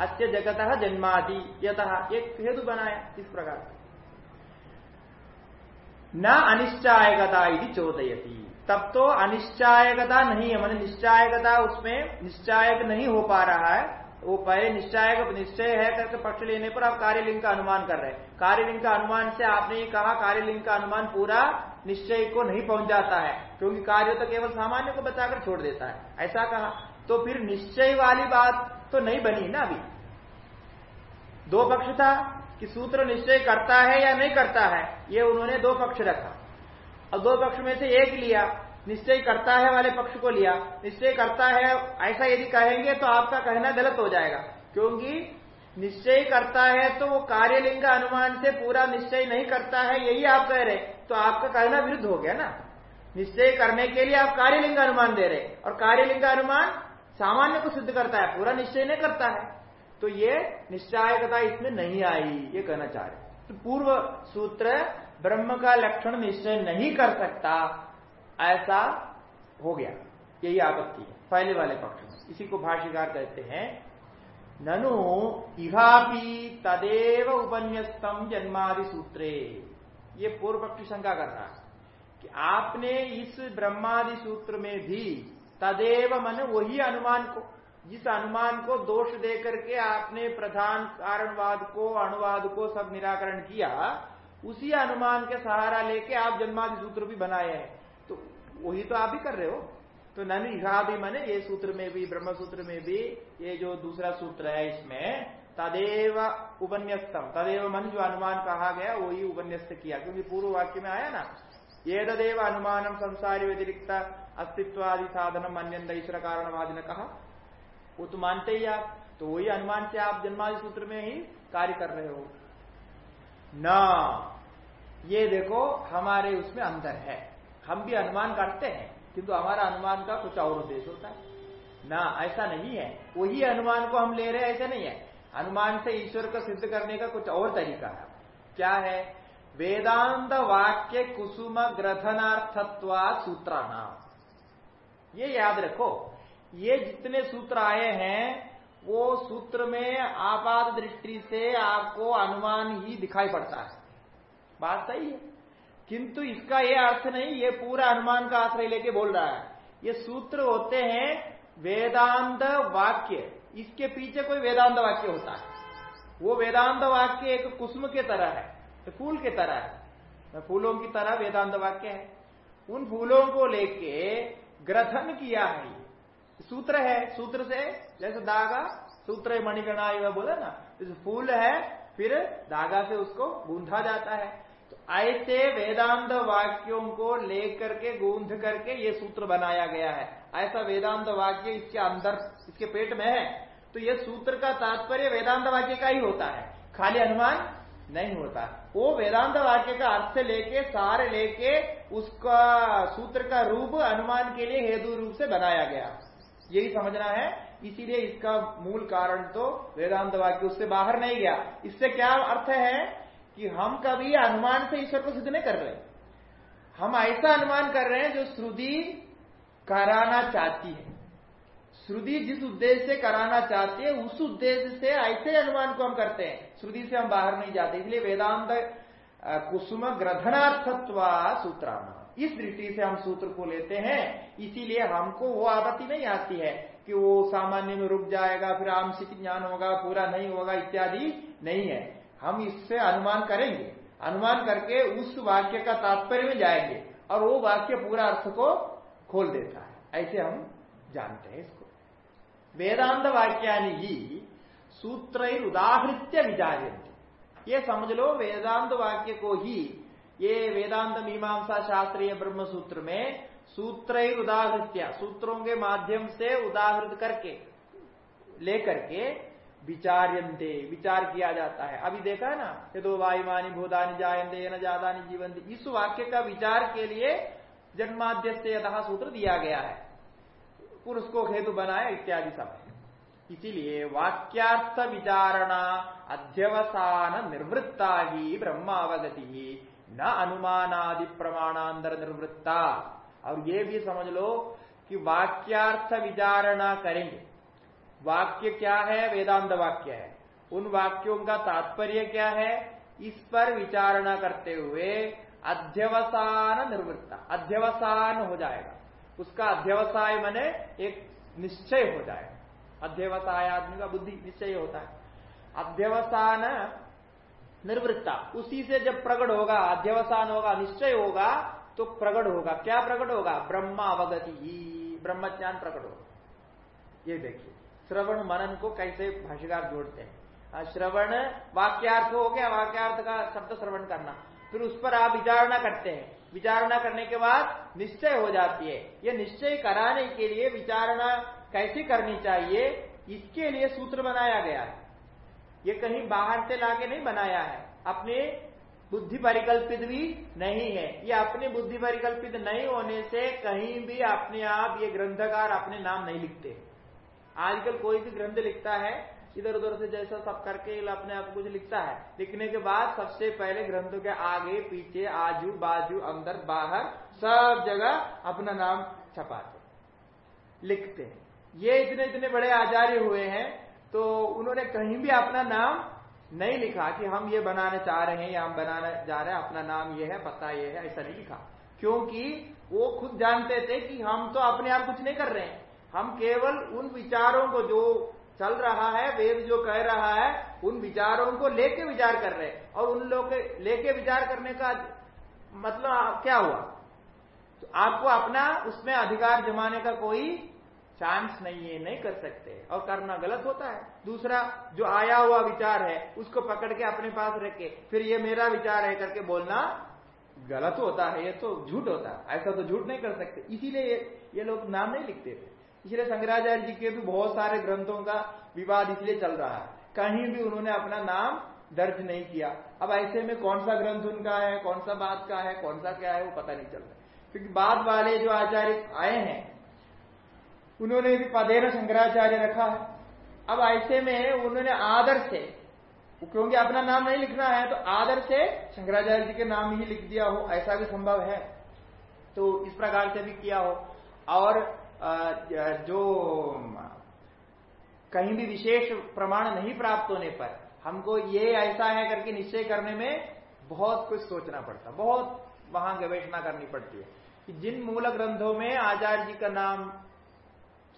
Speaker 1: अस्य जगत जन्मादि यथ एक हेतु बनाया इस प्रकार न अनिश्चायकता चोदयती। तब तो अनिश्चायकता नहीं है। मान निश्चायकता उसमें निश्चायक नहीं हो पा रहा है। वो पहले निश्चय निश्चय है करके पक्ष लेने पर आप कार्यलिंग का अनुमान कर रहे हैं। कार्यलिंग का अनुमान से आपने ये कहा कार्यलिंग का अनुमान पूरा निश्चय को नहीं पहुँच जाता है, क्योंकि कार्य तो केवल सामान्य को बचाकर छोड़ देता है। ऐसा कहा। तो फिर निश्चय वाली बात तो नहीं बनी ना अभी। दो पक्ष था कि सूत्र निश्चय करता है या नहीं करता है, ये उन्होंने दो पक्ष रखा। और दो पक्ष में से एक लिया, निश्चय करता है वाले पक्ष को लिया, निश्चय करता है, ऐसा यदि कहेंगे तो आपका कहना गलत हो जाएगा। क्योंकि निश्चय करता है तो वो कार्यलिंग अनुमान से पूरा निश्चय नहीं करता है, यही आप कह रहे तो आपका कहना विरुद्ध हो गया ना। निश्चय करने के लिए आप कार्यलिंग अनुमान दे रहे और कार्यलिंग अनुमान सामान्य को सिद्ध करता है, पूरा निश्चय नहीं करता है। तो ये निश्चयता इसमें नहीं आई, ये कहना चाह रहे तो पूर्व सूत्र ब्रह्म का लक्षण निश्चय नहीं कर सकता, ऐसा हो गया। यही आपत्ति है। पहले वाले पक्ष में। इसी को भाष्यकार कहते हैं, ननु इहापी तदेव उपन्यस्तम जन्मादि सूत्रे। ये पूर्व पक्षी शंका कर रहा है कि आपने इस ब्रह्मादि सूत्र में भी तदेव मन वही अनुमान को, जिस अनुमान को दोष दे करके आपने प्रधान कारणवाद को अनुवाद को सब निराकरण किया उसी अनुमान के सहारा लेके आप जन्मादि सूत्र भी बनाए हैं। तो वही तो आप ही कर रहे हो। तो नन भी मने ये सूत्र में भी ब्रह्म सूत्र में भी, ये जो दूसरा सूत्र है इसमें, तदेव उपन्यस्तम, तदेव मन जो अनुमान कहा गया, वही उपन्यस्त किया। क्योंकि पूर्व वाक्य में आया ना ये तदेव अनुमानम संसारी व्यतिरिक्त अस्तित्वादि साधनम अन्य ईश्वर कारणवादि ने कहा। वो तो मानते ही आप तो वही अनुमान से आप जन्मादि सूत्र में ही कार्य कर रहे हो। न। ये देखो, हमारे उसमें अंदर है। हम भी अनुमान करते हैं, किंतु हमारा अनुमान का कुछ और उद्देश्य होता है। ना, ऐसा नहीं है। वही अनुमान को हम ले रहे हैं, ऐसा नहीं है। अनुमान से ईश्वर को सिद्ध करने का कुछ और तरीका है। क्या है? वेदांत वाक्य कुसुम ग्रथनार्थत्वा सूत्राणाम। ये याद रखो, ये जितने सूत्र आए हैं वो सूत्र में आपात दृष्टि से आपको अनुमान ही दिखाई पड़ता है। बात सही है। किंतु इसका यह अर्थ नहीं, ये पूरा अनुमान का आश्रय लेके बोल रहा है। ये सूत्र होते हैं वेदांत वाक्य। इसके पीछे कोई वेदांत वाक्य होता है। वो वेदांत वाक्य एक कुसुम के तरह है तो फूल के तरह है। फूलों की तरह वेदांत वाक्य है। उन फूलों को लेके ग्रथन किया है। सूत्र है, सूत्र से जैसे धागा सूत्र मणिगणा बोला ना जैसे फूल है, फिर धागा से उसको गूंधा जाता है। तो ऐसे वेदांत वाक्यों को लेकर के, गूंध करके ये सूत्र बनाया गया है। ऐसा वेदांत वाक्य इसके अंदर, इसके पेट में है। तो ये सूत्र का तात्पर्य वेदांत वाक्य का ही होता है। खाली अनुमान नहीं होता। वो वेदांत वाक्य का अर्थ लेके, सार लेके, उसका सूत्र का रूप अनुमान के लिए हेतु रूप से बनाया गया। यही समझना है। इसीलिए इसका मूल कारण तो वेदांत वाक्य उससे बाहर नहीं गया। इससे क्या अर्थ है कि हम कभी अनुमान से ईश्वर को सिद्ध नहीं कर रहे। हम ऐसा अनुमान कर रहे हैं जो श्रुति कराना चाहती है। श्रुति जिस उद्देश्य से कराना चाहती है, उस उद्देश्य से ऐसे अनुमान को हम करते हैं। श्रुति से हम बाहर नहीं जाते, इसलिए वेदांत कुसुम ग्रधनार्थत्व सूत्राना इस दृष्टि से हम सूत्र को लेते हैं, इसीलिए हमको वो आपत्ति नहीं आती है। कि वो सामान्य में रुक जाएगा, फिर आंशिक ज्ञान होगा, पूरा नहीं होगा, इत्यादि नहीं है। हम इससे अनुमान करेंगे। अनुमान करके उस वाक्य का तात्पर्य में जाएँगे और वो वाक्य पूरा अर्थ को खोल देता है। ऐसे हम जानते हैं इसको। वेदांत वाक्यानि ही सूत्र उदाहृत्य विचार्यंते ये समझ लो, वेदांत वाक्य को ही ये वेदांत मीमांसा शास्त्रीय ब्रह्म सूत्र में सूत्र उदाहृत्या सूत्रों के माध्यम से उदाहृत करके लेकर के विचार्यंते विचार किया जाता है। अभी देखा है ना ये दो वायुमानी भूदानी जायंते न जादानी जीवंती इस वाक्य का विचार के लिए जन्माद्य से यथा सूत्र दिया गया है। पुरुष को हेतु बनाया इत्यादि सब इसीलिए वाक्यार्थ विचारणा अध्यवसान निर्वृत्ता ही ब्रह्मावगति ही न अनुमानादि प्रमाणांतर निर्वृत्ता और ये भी समझ लो कि वाक्यार्थ विचारणा करेंगे। वाक्य क्या है? वेदांत वाक्य है। उन वाक्यों का तात्पर्य क्या है? इस पर विचारणा करते हुए अध्यवसान निर्वृत्ता, अध्यवसान हो जाएगा। उसका अध्यवसाय मने एक निश्चय हो जाएगा। अध्यवसाय आदमी का बुद्धि निश्चय होता है। अध्यवसान निर्वृत्ता, उसी से जब प्रकट होगा, अध्यवसान होगा, निश्चय होगा तो प्रकट होगा। क्या प्रकट होगा? ब्रह्म अवगति। ही ब्रह्म ज्ञान प्रकट होगा। ये देखिए, श्रवण मनन को कैसे भाष्यकार जोड़ते हैं, श्रवण वाक्यार्थ हो गया, वाक्यार्थ का शब्द श्रवण करना। फिर उस पर आप विचारणा करते हैं। विचारणा करने के बाद निश्चय हो जाती है। ये निश्चय कराने के लिए विचारणा कैसी करनी चाहिए, इसके लिए सूत्र बनाया गया है। ये कहीं बाहर से लाके नहीं बनाया है। अपने बुद्धि परिकल्पित भी नहीं है। ये अपने बुद्धि परिकल्पित नहीं होने से कहीं भी अपने आप ये ग्रंथकार अपने नाम नहीं लिखते। आजकल कोई भी ग्रंथ लिखता है, इधर उधर से जैसा सब करके अपने आप कुछ लिखता है। लिखने के बाद सबसे पहले ग्रंथों के आगे, पीछे, आजू, बाजू, अंदर, बाहर, सब जगह अपना नाम छपाते लिखते ये इतने इतने बड़े आचार्य हुए हैं तो उन्होंने कहीं भी अपना नाम नहीं लिखा कि हम ये बनाने चाह रहे हैं या हम बनाने जा रहे हैं, अपना नाम ये है, पता ये है, ऐसा नहीं लिखा। क्योंकि वो खुद जानते थे कि हम तो अपने आप कुछ नहीं कर रहे हैं। हम केवल उन विचारों को जो चल रहा है, वेद जो कह रहा है, उन विचारों को लेके विचार कर रहे हैं। और उन लोग लेके विचार करने का मतलब क्या हुआ? तो आपको अपना उसमें अधिकार जमाने का कोई चांस नहीं है, नहीं कर सकते। और करना गलत होता है। दूसरा जो आया हुआ विचार है उसको पकड़ के अपने पास रख के फिर ये मेरा विचार है करके बोलना गलत होता है ये तो झूठ होता है। ऐसा तो झूठ नहीं कर सकते। इसीलिए ये, ये लोग नाम नहीं लिखते थे। इसलिए शंकराचार्य जी के भी बहुत सारे ग्रंथों का विवाद इसलिए चल रहा है। कहीं भी उन्होंने अपना नाम दर्ज नहीं किया। अब ऐसे में कौन सा ग्रंथ उनका है कौन सा बात का है कौन सा क्या है वो पता नहीं चल रहा क्योंकि बाद वाले जो आचार्य आए हैं उन्होंने भी पदेर शंकराचार्य रखा है। अब ऐसे में उन्होंने आदर से, क्योंकि अपना नाम नहीं लिखना है तो आदर से शंकराचार्य जी के नाम ही लिख दिया हो, ऐसा भी संभव है। तो इस प्रकार से भी किया हो। और जो कहीं भी विशेष प्रमाण नहीं प्राप्त होने पर, हमको ये ऐसा है करके निश्चय करने में बहुत कुछ सोचना पड़ता बहुत वहाँ गवेषणा करनी पड़ती है। कि जिन मूल ग्रंथों में आचार्य जी का नाम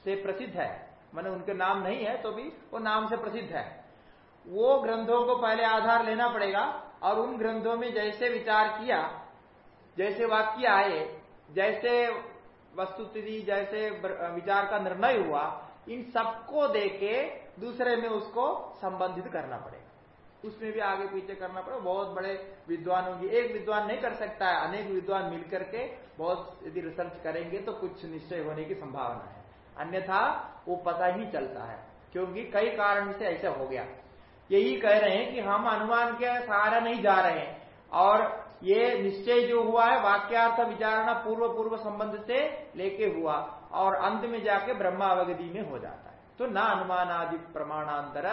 Speaker 1: से प्रसिद्ध है मैंने उनके नाम नहीं है तो भी वो नाम से प्रसिद्ध है। वो ग्रंथों को पहले आधार लेना पड़ेगा और उन ग्रंथों में जैसे विचार किया, जैसे वाक्य आए, जैसे वस्तुस्थिति, जैसे विचार का निर्णय हुआ, इन सबको देके दूसरे में उसको संबंधित करना पड़ेगा। उसमें भी आगे पीछे करना पड़ेगा। बहुत बड़े विद्वान होंगे। एक विद्वान नहीं कर सकता है। अनेक विद्वान मिलकर के बहुत यदि रिसर्च करेंगे तो कुछ निश्चय होने की संभावना है। अन्यथा वो पता ही चलता है, क्योंकि कई कारण से ऐसा हो गया। यही कह रहे हैं कि हम अनुमान के सहारा नहीं जा रहे हैं, और ये निश्चय जो हुआ है, वाक्यार्थ विचारणा पूर्व पूर्व संबंध से लेके हुआ, और अंत में जाके ब्रह्मावगति में हो जाता है। तो न अनुमान आदि प्रमाणांतर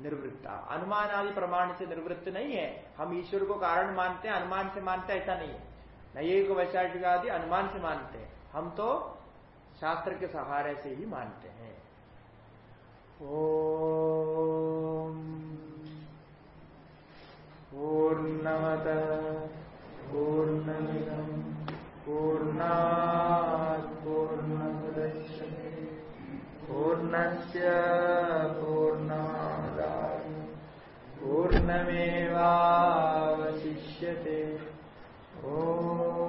Speaker 1: निर्वृत्ता। अनुमान आदि प्रमाण से निवृत्त नहीं है, हम ईश्वर को कारण मानते हैं अनुमान से मानते ऐसा नहीं है। न ये वैशाखिक आदि अनुमान से मानते हैं। हम तो शास्त्र के सहारे से ही मानते हैं। ओ पूर्णमतः पूर्णमिदम् पूर्णात् पूर्णमुदच्छते। पूर्णस्य पूर्णमादाय पूर्णमेवावशिष्यते। ओ